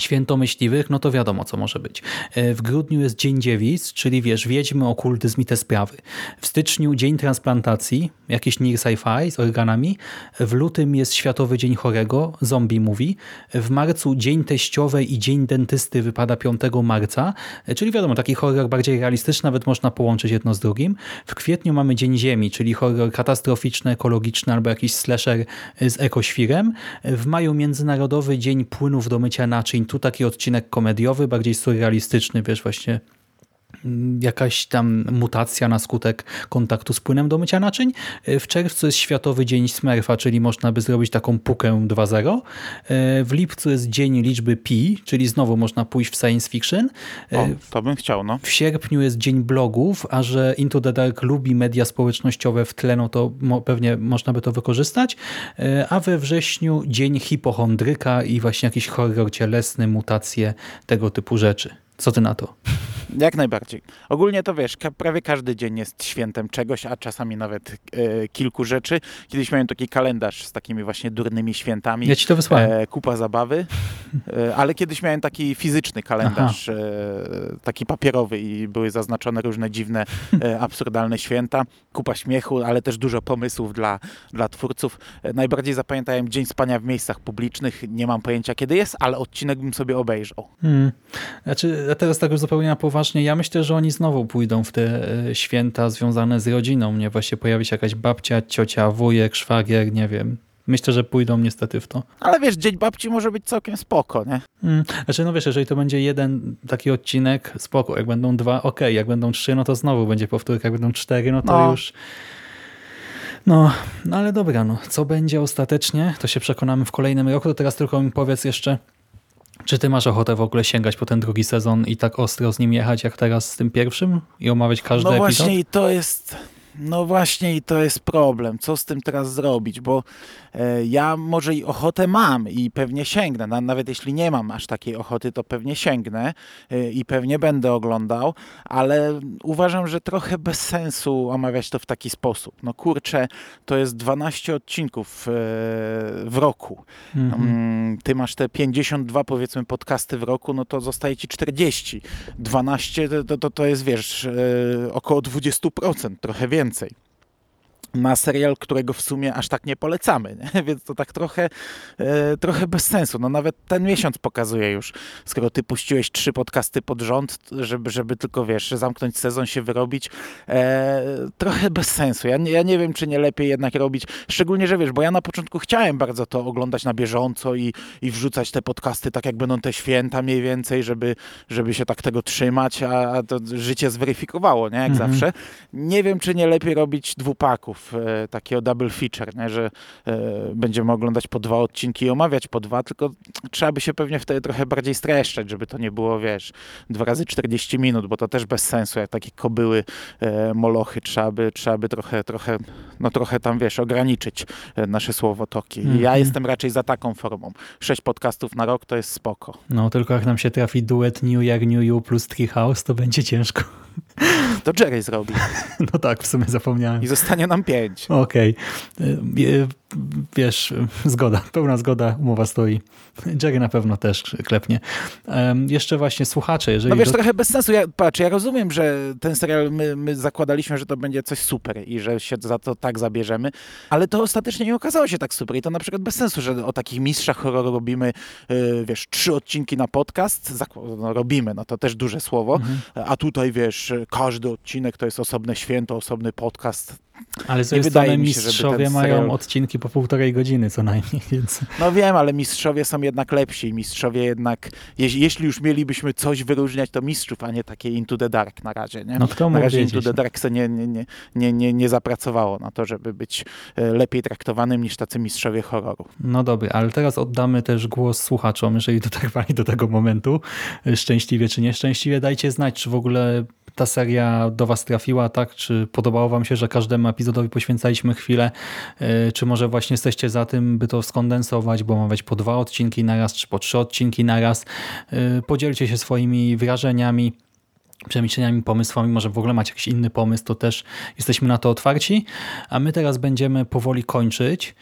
Święto Myśliwych, no to wiadomo, co może być. E, W grudniu jest Dzień Dziewic, czyli wiesz, wiedźmy, okultyzm i te sprawy. W styczniu Dzień Transplantacji, jakieś near sci-fi z organami. W lutym jest Światowy Dzień Chorego, zombie mówi. W marcu Dzień Teściowej i Dzień Dentysty wypada 5 marca, e, czyli wiadomo, taki horror bardziej realistyczny, nawet można połączyć jedno z drugim. W kwietniu mamy Dzień Ziemi, czyli horror katastroficzny, ekologiczny albo jakiś slasher z ekoświrem. W maju Międzynarodowy Dzień Płynów do mycia naczyń, tu taki odcinek komediowy, bardziej surrealistyczny, wiesz, właśnie jakaś tam mutacja na skutek kontaktu z płynem do mycia naczyń. W czerwcu jest Światowy Dzień Smurfa, czyli można by zrobić taką pukę 2.0. W lipcu jest Dzień Liczby Pi, czyli znowu można pójść w science fiction. O, to bym chciał, no. W sierpniu jest Dzień Blogów, a że Into the Dark lubi media społecznościowe w tle, no to pewnie można by to wykorzystać. E, A we wrześniu Dzień Hipochondryka i właśnie jakiś horror cielesny, mutacje, tego typu rzeczy. Co ty na to? Jak najbardziej. Ogólnie to wiesz, prawie każdy dzień jest świętem czegoś, a czasami nawet e, kilku rzeczy. Kiedyś miałem taki kalendarz z takimi właśnie durnymi świętami. Ja ci to wysłałem. E, kupa zabawy, e, ale kiedyś miałem taki fizyczny kalendarz, e, taki papierowy i były zaznaczone różne dziwne, e, absurdalne święta. Kupa śmiechu, ale też dużo pomysłów dla, dla twórców. E, najbardziej zapamiętałem Dzień Spania w miejscach publicznych. Nie mam pojęcia kiedy jest, ale odcinek bym sobie obejrzał. Hmm. Znaczy, a teraz tak już zupełnie na poważnie, ja myślę, że oni znowu pójdą w te e, święta związane z rodziną. Nie właśnie pojawi się jakaś babcia, ciocia, wujek, szwagier, nie wiem. Myślę, że pójdą niestety w to. Ale wiesz, Dzień Babci może być całkiem spoko, nie? Hmm. Znaczy, no wiesz, jeżeli to będzie jeden taki odcinek, spoko. Jak będą dwa, okej. Jak będą trzy, no to znowu będzie powtórka. Jak będą cztery, no to No. już... No, no ale dobra, no. Co będzie ostatecznie, to się przekonamy w kolejnym roku. To teraz tylko mi powiedz jeszcze, czy ty masz ochotę w ogóle sięgać po ten drugi sezon i tak ostro z nim jechać, jak teraz z tym pierwszym? I omawiać każdy No epizod? właśnie i to jest... No właśnie i to jest problem. Co z tym teraz zrobić? Bo e, ja może i ochotę mam i pewnie sięgnę. Na, nawet jeśli nie mam aż takiej ochoty, to pewnie sięgnę e, i pewnie będę oglądał, ale uważam, że trochę bez sensu omawiać to w taki sposób. No kurczę, to jest 12 odcinków e, w roku. Mhm. Mm, Ty masz te 52 powiedzmy podcasty w roku, no to zostaje ci 40. 12 to, to, to jest wiesz około 20%, trochę więcej. więcej. Na serial, którego w sumie aż tak nie polecamy, nie? więc to tak trochę, e, trochę bez sensu. No nawet ten miesiąc pokazuje już, skoro ty puściłeś trzy podcasty pod rząd, żeby, żeby tylko wiesz, zamknąć sezon, się wyrobić, e, trochę bez sensu. Ja nie, ja nie wiem, czy nie lepiej jednak robić, szczególnie, że wiesz, bo ja na początku chciałem bardzo to oglądać na bieżąco i, i wrzucać te podcasty tak jak będą te święta mniej więcej, żeby, żeby się tak tego trzymać, a, a to życie zweryfikowało, nie, jak Mhm. zawsze. Nie wiem, czy nie lepiej robić dwupaków, e, takiego double feature, nie, że e, będziemy oglądać po dwa odcinki i omawiać po dwa, tylko trzeba by się pewnie wtedy trochę bardziej streszczać, żeby to nie było, wiesz, dwa razy 40 minut, bo to też bez sensu, jak takie kobyły, e, molochy, trzeba by, trzeba by trochę, trochę, no trochę tam, wiesz, ograniczyć nasze słowotoki. Ja Mhm. jestem raczej za taką formą. Sześć podcastów na rok to jest spoko. No tylko jak nam się trafi duet New Year, New You plus Treehouse, to będzie ciężko. To Jerry zrobi No tak, w sumie zapomniałem. i zostanie nam pięć. Okej. Y, y, Wiesz, y, zgoda, pełna zgoda, umowa stoi. Jerry na pewno też klepnie. Jeszcze właśnie słuchacze, jeżeli... No wiesz, do- trochę bez sensu. Ja, patrz, ja rozumiem, że ten serial, my, my zakładaliśmy, że to będzie coś super i że się za to tak zabierzemy, ale to ostatecznie nie okazało się tak super i to na przykład bez sensu, że o takich mistrzach horroru robimy, yy, wiesz, trzy odcinki na podcast, no, robimy, no to też duże słowo, Mhm. a tutaj, wiesz, każdy odcinek to jest osobne święto, osobny podcast. Ale z drugiej strony się, mistrzowie mają serial- odcinki po półtorej godziny co najmniej, więc No wiem, ale mistrzowie są jednak lepsi. Mistrzowie jednak, jeś, jeśli już mielibyśmy coś wyróżniać, to mistrzów, a nie takie Into the Dark na razie. Nie? no kto Na razie? Into the Dark se nie, nie, nie, nie, nie, nie zapracowało na to, żeby być e, lepiej traktowanym niż tacy mistrzowie horroru. No dobra, ale teraz oddamy też głos słuchaczom, jeżeli dotrwali do tego momentu, szczęśliwie czy nieszczęśliwie. Dajcie znać, czy w ogóle ta seria do was trafiła, tak? Czy podobało wam się, że każdemu epizodowi poświęcaliśmy chwilę? Yy, Czy może właśnie jesteście za tym, by to skondensować, bo ma być po dwa odcinki na raz, czy po trzy odcinki na raz? Yy, Podzielcie się swoimi wrażeniami przemyśleniami, pomysłami, może w ogóle macie jakiś inny pomysł, to też jesteśmy na to otwarci. A my teraz będziemy powoli kończyć.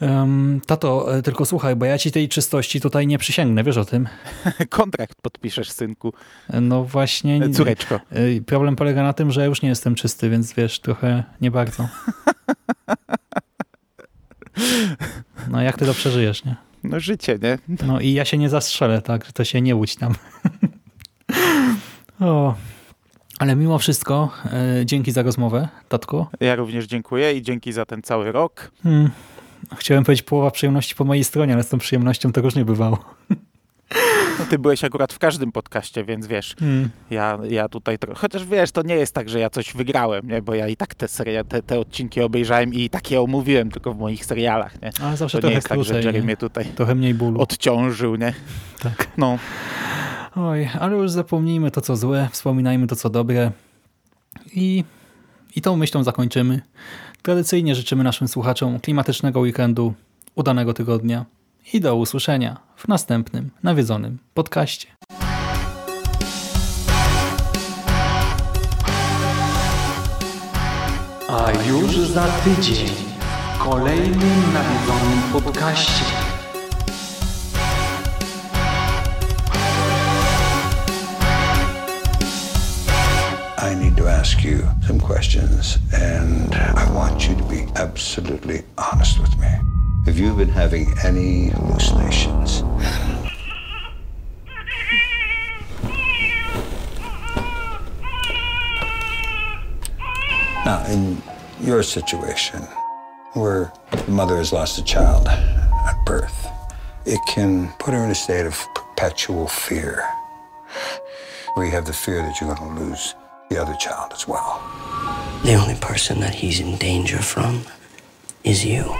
Um, tato, e, tylko słuchaj, bo ja ci tej czystości tutaj nie przysięgnę, wiesz o tym? Kontrakt podpiszesz, synku. E, No właśnie. E, Córeczko. Problem polega na tym, że ja już nie jestem czysty, więc wiesz, trochę nie bardzo. No jak ty to przeżyjesz, nie? No życie, nie? No i ja się nie zastrzelę, tak? że To się nie łudź tam. o. Ale mimo wszystko, dzięki za rozmowę, tatko. Ja również dziękuję i dzięki za ten cały rok. Hmm. Chciałem powiedzieć połowa przyjemności po mojej stronie, ale z tą przyjemnością to różnie bywało. No, ty byłeś akurat w każdym podcaście, więc wiesz, Hmm. ja, ja tutaj trochę... Chociaż wiesz, to nie jest tak, że ja coś wygrałem, nie? Bo ja i tak te, seria, te, te odcinki obejrzałem i tak je omówiłem tylko w moich serialach, nie? Ale zawsze To nie trochę jest tak, że krócej. Jerry nie? mnie tutaj Trochę mniej bólu. odciążył, nie? Tak. No, Oj, ale już zapomnijmy to, co złe, wspominajmy to, co dobre. I, I tą myślą zakończymy. Tradycyjnie życzymy naszym słuchaczom klimatycznego weekendu, udanego tygodnia i do usłyszenia w następnym nawiedzonym podcaście. A już za tydzień w kolejnym nawiedzonym podcaście. Ask you some questions, and I want you to be absolutely honest with me. Have you been having any hallucinations? Now, in your situation, where the mother has lost a child at birth, it can put her in a state of perpetual fear, where you have the fear that you're going to lose the other child as well. The only person that he's in danger from is you.